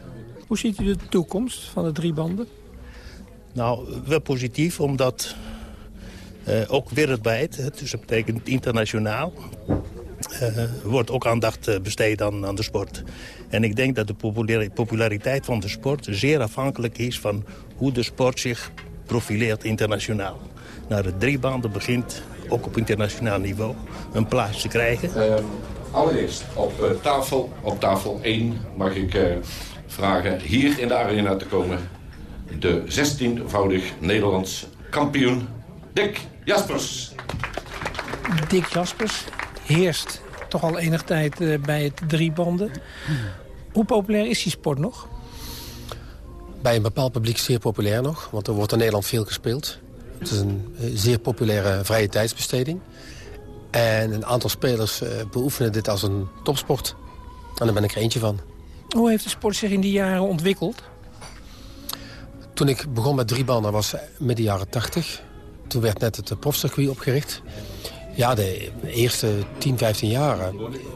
Hoe ziet u de toekomst van de driebanden? Nou, wel positief, omdat eh, ook wereldwijd, hè, dus dat betekent internationaal... eh, wordt ook aandacht besteed aan, aan de sport. En ik denk dat de populari- populariteit van de sport zeer afhankelijk is... van hoe de sport zich profileert internationaal. Nou, de driebanden begint ook op internationaal niveau een plaats te krijgen. Ehm, allereerst op, eh, tafel, op tafel 1 mag ik eh, vragen hier in de arena te komen. De 16-voudig Nederlands kampioen Dick Jaspers. Dick Jaspers heerst toch al enig tijd eh, bij het driebanden. Hoe populair is die sport nog? Bij een bepaald publiek zeer populair nog, want er wordt in Nederland veel gespeeld. Het is een eh, zeer populaire vrije tijdsbesteding. En een aantal spelers eh, beoefenen dit als een topsport. En daar ben ik er eentje van. Hoe heeft de sport zich in die jaren ontwikkeld? Toen ik begon met driebanden was midden jaren 80. Toen werd net het eh, profcircuit opgericht. Ja, de eerste 10, 15 jaar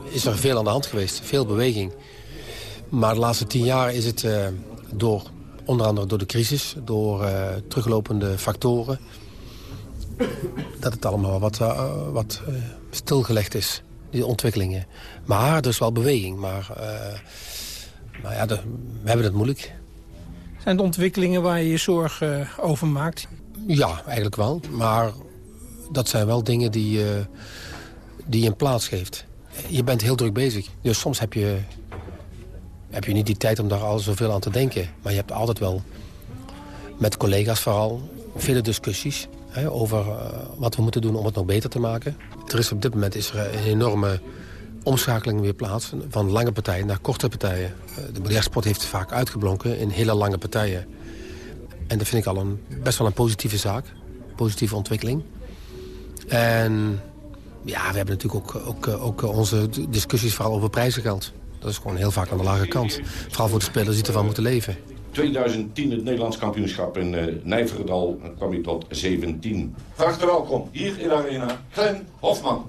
is er veel aan de hand geweest. Veel beweging. Maar de laatste 10 jaar is het door, onder andere door de crisis... door eh, teruglopende factoren... dat het allemaal wat, eh, wat eh, stilgelegd is, die ontwikkelingen. Maar er is wel beweging. Maar, maar ja, de- we hebben het moeilijk. Zijn het ontwikkelingen waar je je zorgen over maakt? Ja, eigenlijk wel. Maar dat zijn wel dingen die, die je een plaats geeft. Je bent heel druk bezig. Dus soms heb je, heb je niet die tijd om daar al zoveel aan te denken. Maar je hebt altijd wel, met collega's vooral, vele discussies... Hè, over eh, wat we moeten doen om het nog beter te maken. Er is op dit moment is er een enorme omschakeling weer plaats... van lange partijen naar korte partijen. Eh, de biljartsport heeft vaak uitgeblonken in hele lange partijen. En dat vind ik al een, best wel een positieve zaak. Positieve ontwikkeling. En ja, we hebben natuurlijk ook, ook, ook onze discussies vooral over prijzengeld. Dat is gewoon heel vaak aan de lage kant. Vooral voor de spelers die ervan moeten leven. 2010 het Nederlands kampioenschap in eh Nijverdal. Dan kwam hij tot 17. Hartelijk welkom hier in de arena, Glenn Hofman.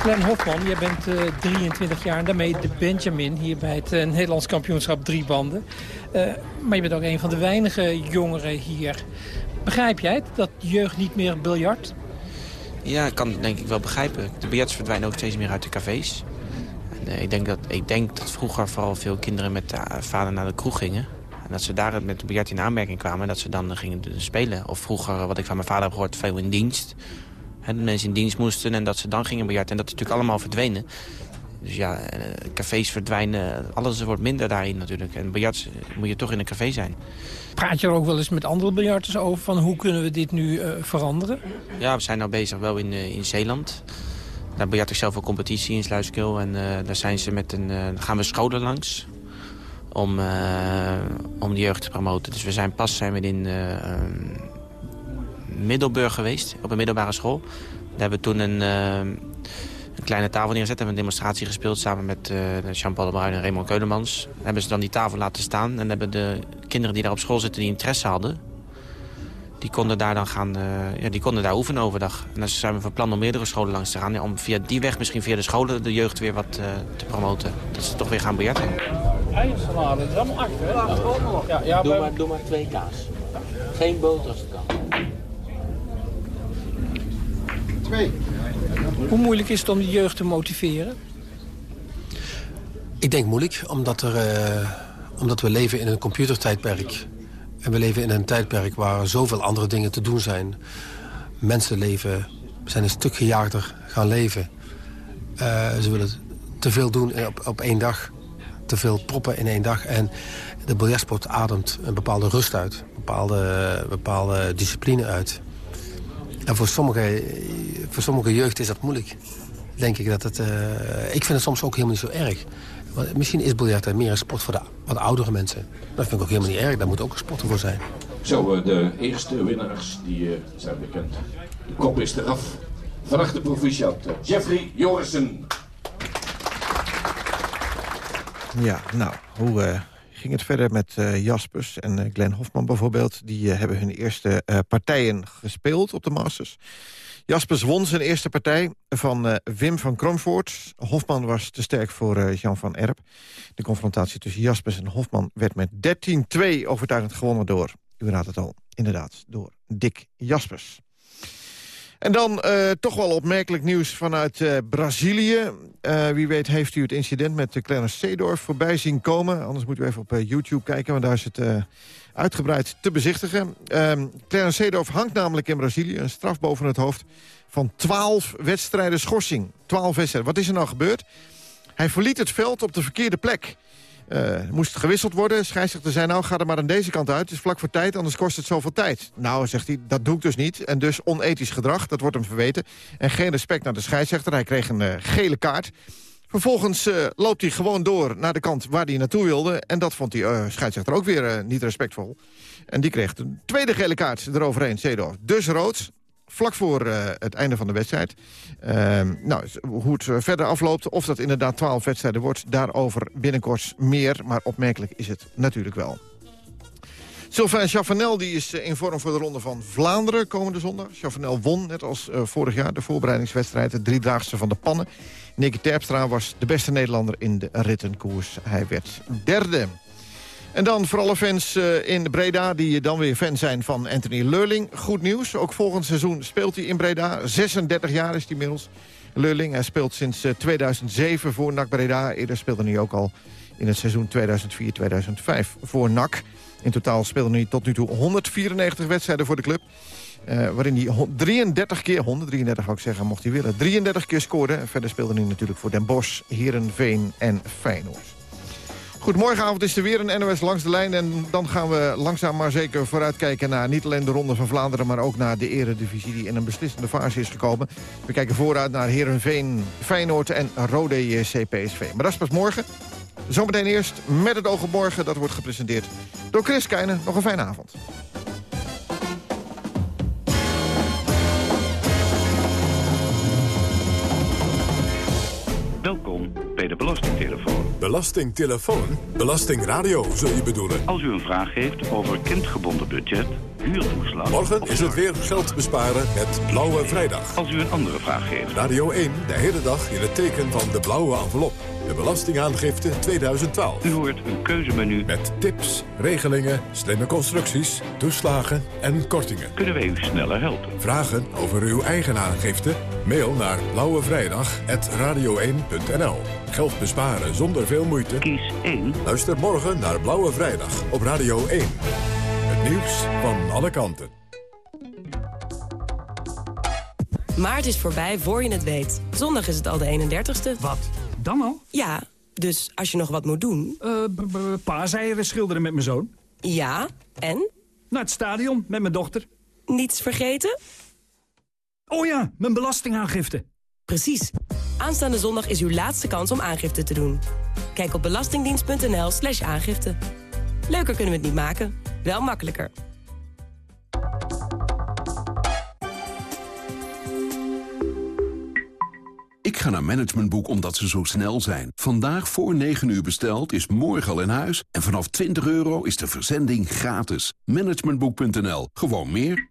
Glenn Hofman, jij bent eh, 23 jaar en daarmee de Benjamin hier bij het eh, Nederlands kampioenschap driebanden. Eh maar je bent ook een van de weinige jongeren hier. Begrijp jij het, dat jeugd niet meer biljart? Ja, ik kan het denk ik wel begrijpen. De biljarts verdwijnen ook steeds meer uit de cafés. Eh, ik, denk dat, ik denk dat vroeger vooral veel kinderen met de eh, vader naar de kroeg gingen. En dat ze daar met de biljart in aanmerking kwamen en dat ze dan gingen spelen. Of vroeger, eh, wat ik van mijn vader heb gehoord, veel in dienst. Hè, dat mensen in dienst moesten en dat ze dan gingen biljarten. En dat is natuurlijk allemaal verdwenen. Dus ja, cafés verdwijnen, alles wordt minder daarin natuurlijk. En biljarts eh, moet je toch in een café zijn. Praat je er ook wel eens met andere biljarters over van hoe kunnen we dit nu veranderen? Ja, we zijn nou bezig wel in, in Zeeland. Daar bejart ik zelf een competitie in Sluiskil. En eh, daar zijn ze met een, eh, gaan we scholen langs om, eh, om de jeugd te promoten. Dus we zijn pas zijn we in eh, ehm, Middelburg geweest, op een middelbare school. Daar hebben we toen een, een kleine tafel neergezet. Hebben een demonstratie gespeeld samen met Jean-Paul de Bruin en Raymond Keulemans. Hebben ze dan die tafel laten staan. En hebben de kinderen die daar op school zitten die interesse hadden... Die konden daar dan gaan, eh, ja, die konden daar oefenen overdag. En dan zijn we van plan om meerdere scholen langs te gaan. Ja, om via die weg, misschien via de scholen, de jeugd weer wat eh, te promoten. Dat ze toch weer gaan biljarten. Eiersalade, dat is allemaal achter, hè? Ja, ja, doe, maar, doe maar twee kaas. Geen boter als het kan. Twee. Hoe moeilijk is het om de jeugd te motiveren? Ik denk moeilijk, omdat, er, eh, omdat we leven in een computertijdperk. En we leven in een tijdperk waar zoveel andere dingen te doen zijn. Mensen leven, zijn een stuk gejaagder gaan leven. Eh, ze willen te veel doen op, op één dag. Te veel proppen in één dag. En de biljartsport ademt een bepaalde rust uit. Een bepaalde, bepaalde discipline uit. En voor sommige, voor sommige jeugd is dat moeilijk. Denk ik dat het... eh, ik vind het soms ook helemaal niet zo erg. Misschien is biljart meer een sport voor de wat oudere mensen. Dat vind ik ook helemaal niet erg. Daar moet ook een sport voor zijn. Zo, eh, de eerste winnaars die eh, zijn bekend. De kop is eraf. Van harte proficiat. eh, Jeffrey Jorissen. Ja, nou, hoe eh, ging het verder met eh, Jaspers en eh, Glenn Hofman bijvoorbeeld? Die hebben hun eerste eh, partijen gespeeld op de Masters. Jaspers won zijn eerste partij van eh, Wim van Kromvoort. Hofman was te sterk voor eh, Jan van Erp. De confrontatie tussen Jaspers en Hofman werd met 13-2 overtuigend gewonnen door, u raadt het al, inderdaad, door Dick Jaspers. En dan eh, toch wel opmerkelijk nieuws vanuit Brazilië. Wie weet heeft u het incident met uh, Clarence Seedorf voorbij zien komen. Anders moet u even op YouTube kijken, want daar is het uitgebreid te bezichtigen. Ehm Clarence Seedorf hangt namelijk in Brazilië een straf boven het hoofd... van 12 wedstrijden schorsing. 12 wedstrijden. Wat is er nou gebeurd? Hij verliet het veld op de verkeerde plek. Eh, moest gewisseld worden. Scheidsrechter zei nou, ga er maar aan deze kant uit. Het is vlak voor tijd, anders kost het zoveel tijd. Nou, zegt hij, dat doe ik dus niet. En dus onethisch gedrag, dat wordt hem verweten. En geen respect naar de scheidsrechter. Hij kreeg een eh, gele kaart. Vervolgens eh, loopt hij gewoon door naar de kant waar hij naartoe wilde. En dat vond die eh, scheidsrechter ook weer eh, niet respectvol. En die kreeg een tweede gele kaart eroverheen, Seedorf. Dus rood, vlak voor het einde van de wedstrijd. Ehm, nou, hoe het verder afloopt, of dat inderdaad 12 wedstrijden wordt... daarover binnenkort meer, maar opmerkelijk is het natuurlijk wel. Sylvain Chavanel die is in vorm voor de Ronde van Vlaanderen komende zondag. Chavanel won, net als vorig jaar, de voorbereidingswedstrijd... de driedaagse van de pannen. Nicky Terpstra was de beste Nederlander in de rittenkoers. Hij werd derde. En dan voor alle fans eh, in Breda die dan weer fan zijn van Anthony Leurling. Goed nieuws, ook volgend seizoen speelt hij in Breda. 36 jaar is hij inmiddels. Leurling, hij speelt sinds eh, 2007 voor NAC Breda. Eerder speelde hij ook al in het seizoen 2004-2005 voor NAC. In totaal speelde hij tot nu toe 194 wedstrijden voor de club. Eh, waarin hij ho- 33 keer, 133 zou ik zeggen, mocht hij willen, 33 keer scoorde. Verder speelde hij natuurlijk voor Den Bosch, Herenveen en Feyenoord. Goed, morgenavond is er weer een NOS langs de lijn. En dan gaan we langzaam maar zeker vooruitkijken naar niet alleen de Ronde van Vlaanderen... maar ook naar de eredivisie die in een beslissende fase is gekomen. We kijken vooruit naar Herenveen, Feyenoord en Rode JC PSV. Maar dat is pas morgen. Zometeen eerst met het oog op morgen. Dat wordt gepresenteerd door Chris Keijnen. Nog een fijne avond. Belastingtelefoon. Belastingtelefoon? Belastingradio, zul je bedoelen? Als u een vraag heeft over kindgebonden budget, huurtoeslag... Morgen of is het weer geld besparen met Blauwe Vrijdag. Als u een andere vraag heeft. Radio 1, de hele dag in het teken van de blauwe envelop. De belastingaangifte 2012. U hoort een keuzemenu. Met tips, regelingen, slimme constructies, toeslagen en kortingen. Kunnen wij u sneller helpen? Vragen over uw eigen aangifte? Mail naar blauwevrijdag.radio1.nl. Geld besparen zonder veel moeite? Kies 1. Luister morgen naar Blauwe Vrijdag op Radio 1. Het nieuws van alle kanten. Maart is voorbij voor je het weet. Zondag is het al de 31ste. Wat? Dan al? Ja, dus als je nog wat moet doen... Uh, paaseieren schilderen met mijn zoon. Ja, en? Naar het stadion met mijn dochter. Niets vergeten? Oh ja, mijn belastingaangifte. Precies. Aanstaande zondag is uw laatste kans om aangifte te doen. Kijk op belastingdienst.nl slash aangifte. Leuker kunnen we het niet maken, wel makkelijker. Ga naar Managementboek omdat ze zo snel zijn. Vandaag voor 9 uur besteld is morgen al in huis. En vanaf 20 euro is de verzending gratis. Managementboek.nl. Gewoon meer.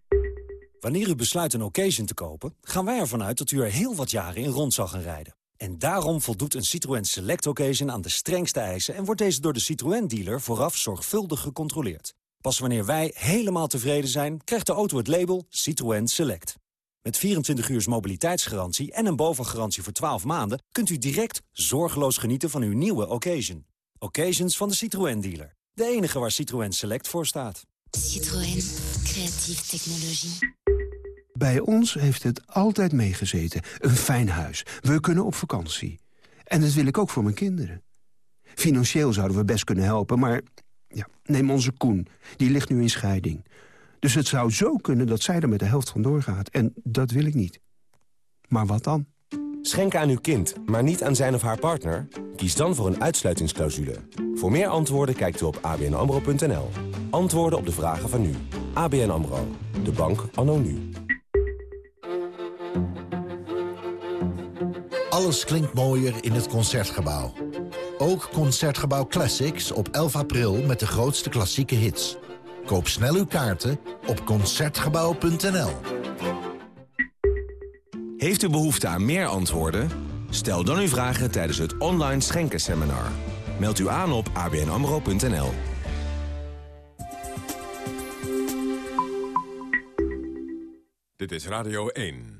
Wanneer u besluit een occasion te kopen, gaan wij ervan uit dat u er heel wat jaren in rond zal gaan rijden. En daarom voldoet een Citroën Select Occasion aan de strengste eisen... en wordt deze door de Citroën-dealer vooraf zorgvuldig gecontroleerd. Pas wanneer wij helemaal tevreden zijn, krijgt de auto het label Citroën Select. Met 24 uur mobiliteitsgarantie en een bovengarantie voor 12 maanden... kunt u direct zorgeloos genieten van uw nieuwe occasion. Occasions van de Citroën-dealer. De enige waar Citroën Select voor staat. Citroën. Creatieve technologie. Bij ons heeft het altijd meegezeten. Een fijn huis. We kunnen op vakantie. En dat wil ik ook voor mijn kinderen. Financieel zouden we best kunnen helpen, maar... Ja, neem onze Koen. Die ligt nu in scheiding. Dus het zou zo kunnen dat zij er met de helft van doorgaat. En dat wil ik niet. Maar wat dan? Schenken aan uw kind, maar niet aan zijn of haar partner? Kies dan voor een uitsluitingsclausule. Voor meer antwoorden kijkt u op abnamro.nl. Antwoorden op de vragen van nu. ABN AMRO. De bank anno nu. Alles klinkt mooier in het Concertgebouw. Ook Concertgebouw Classics op 11 april met de grootste klassieke hits. Koop snel uw kaarten op Concertgebouw.nl. Heeft u behoefte aan meer antwoorden? Stel dan uw vragen tijdens het online schenkenseminar. Meld u aan op abnamro.nl. Dit is Radio 1.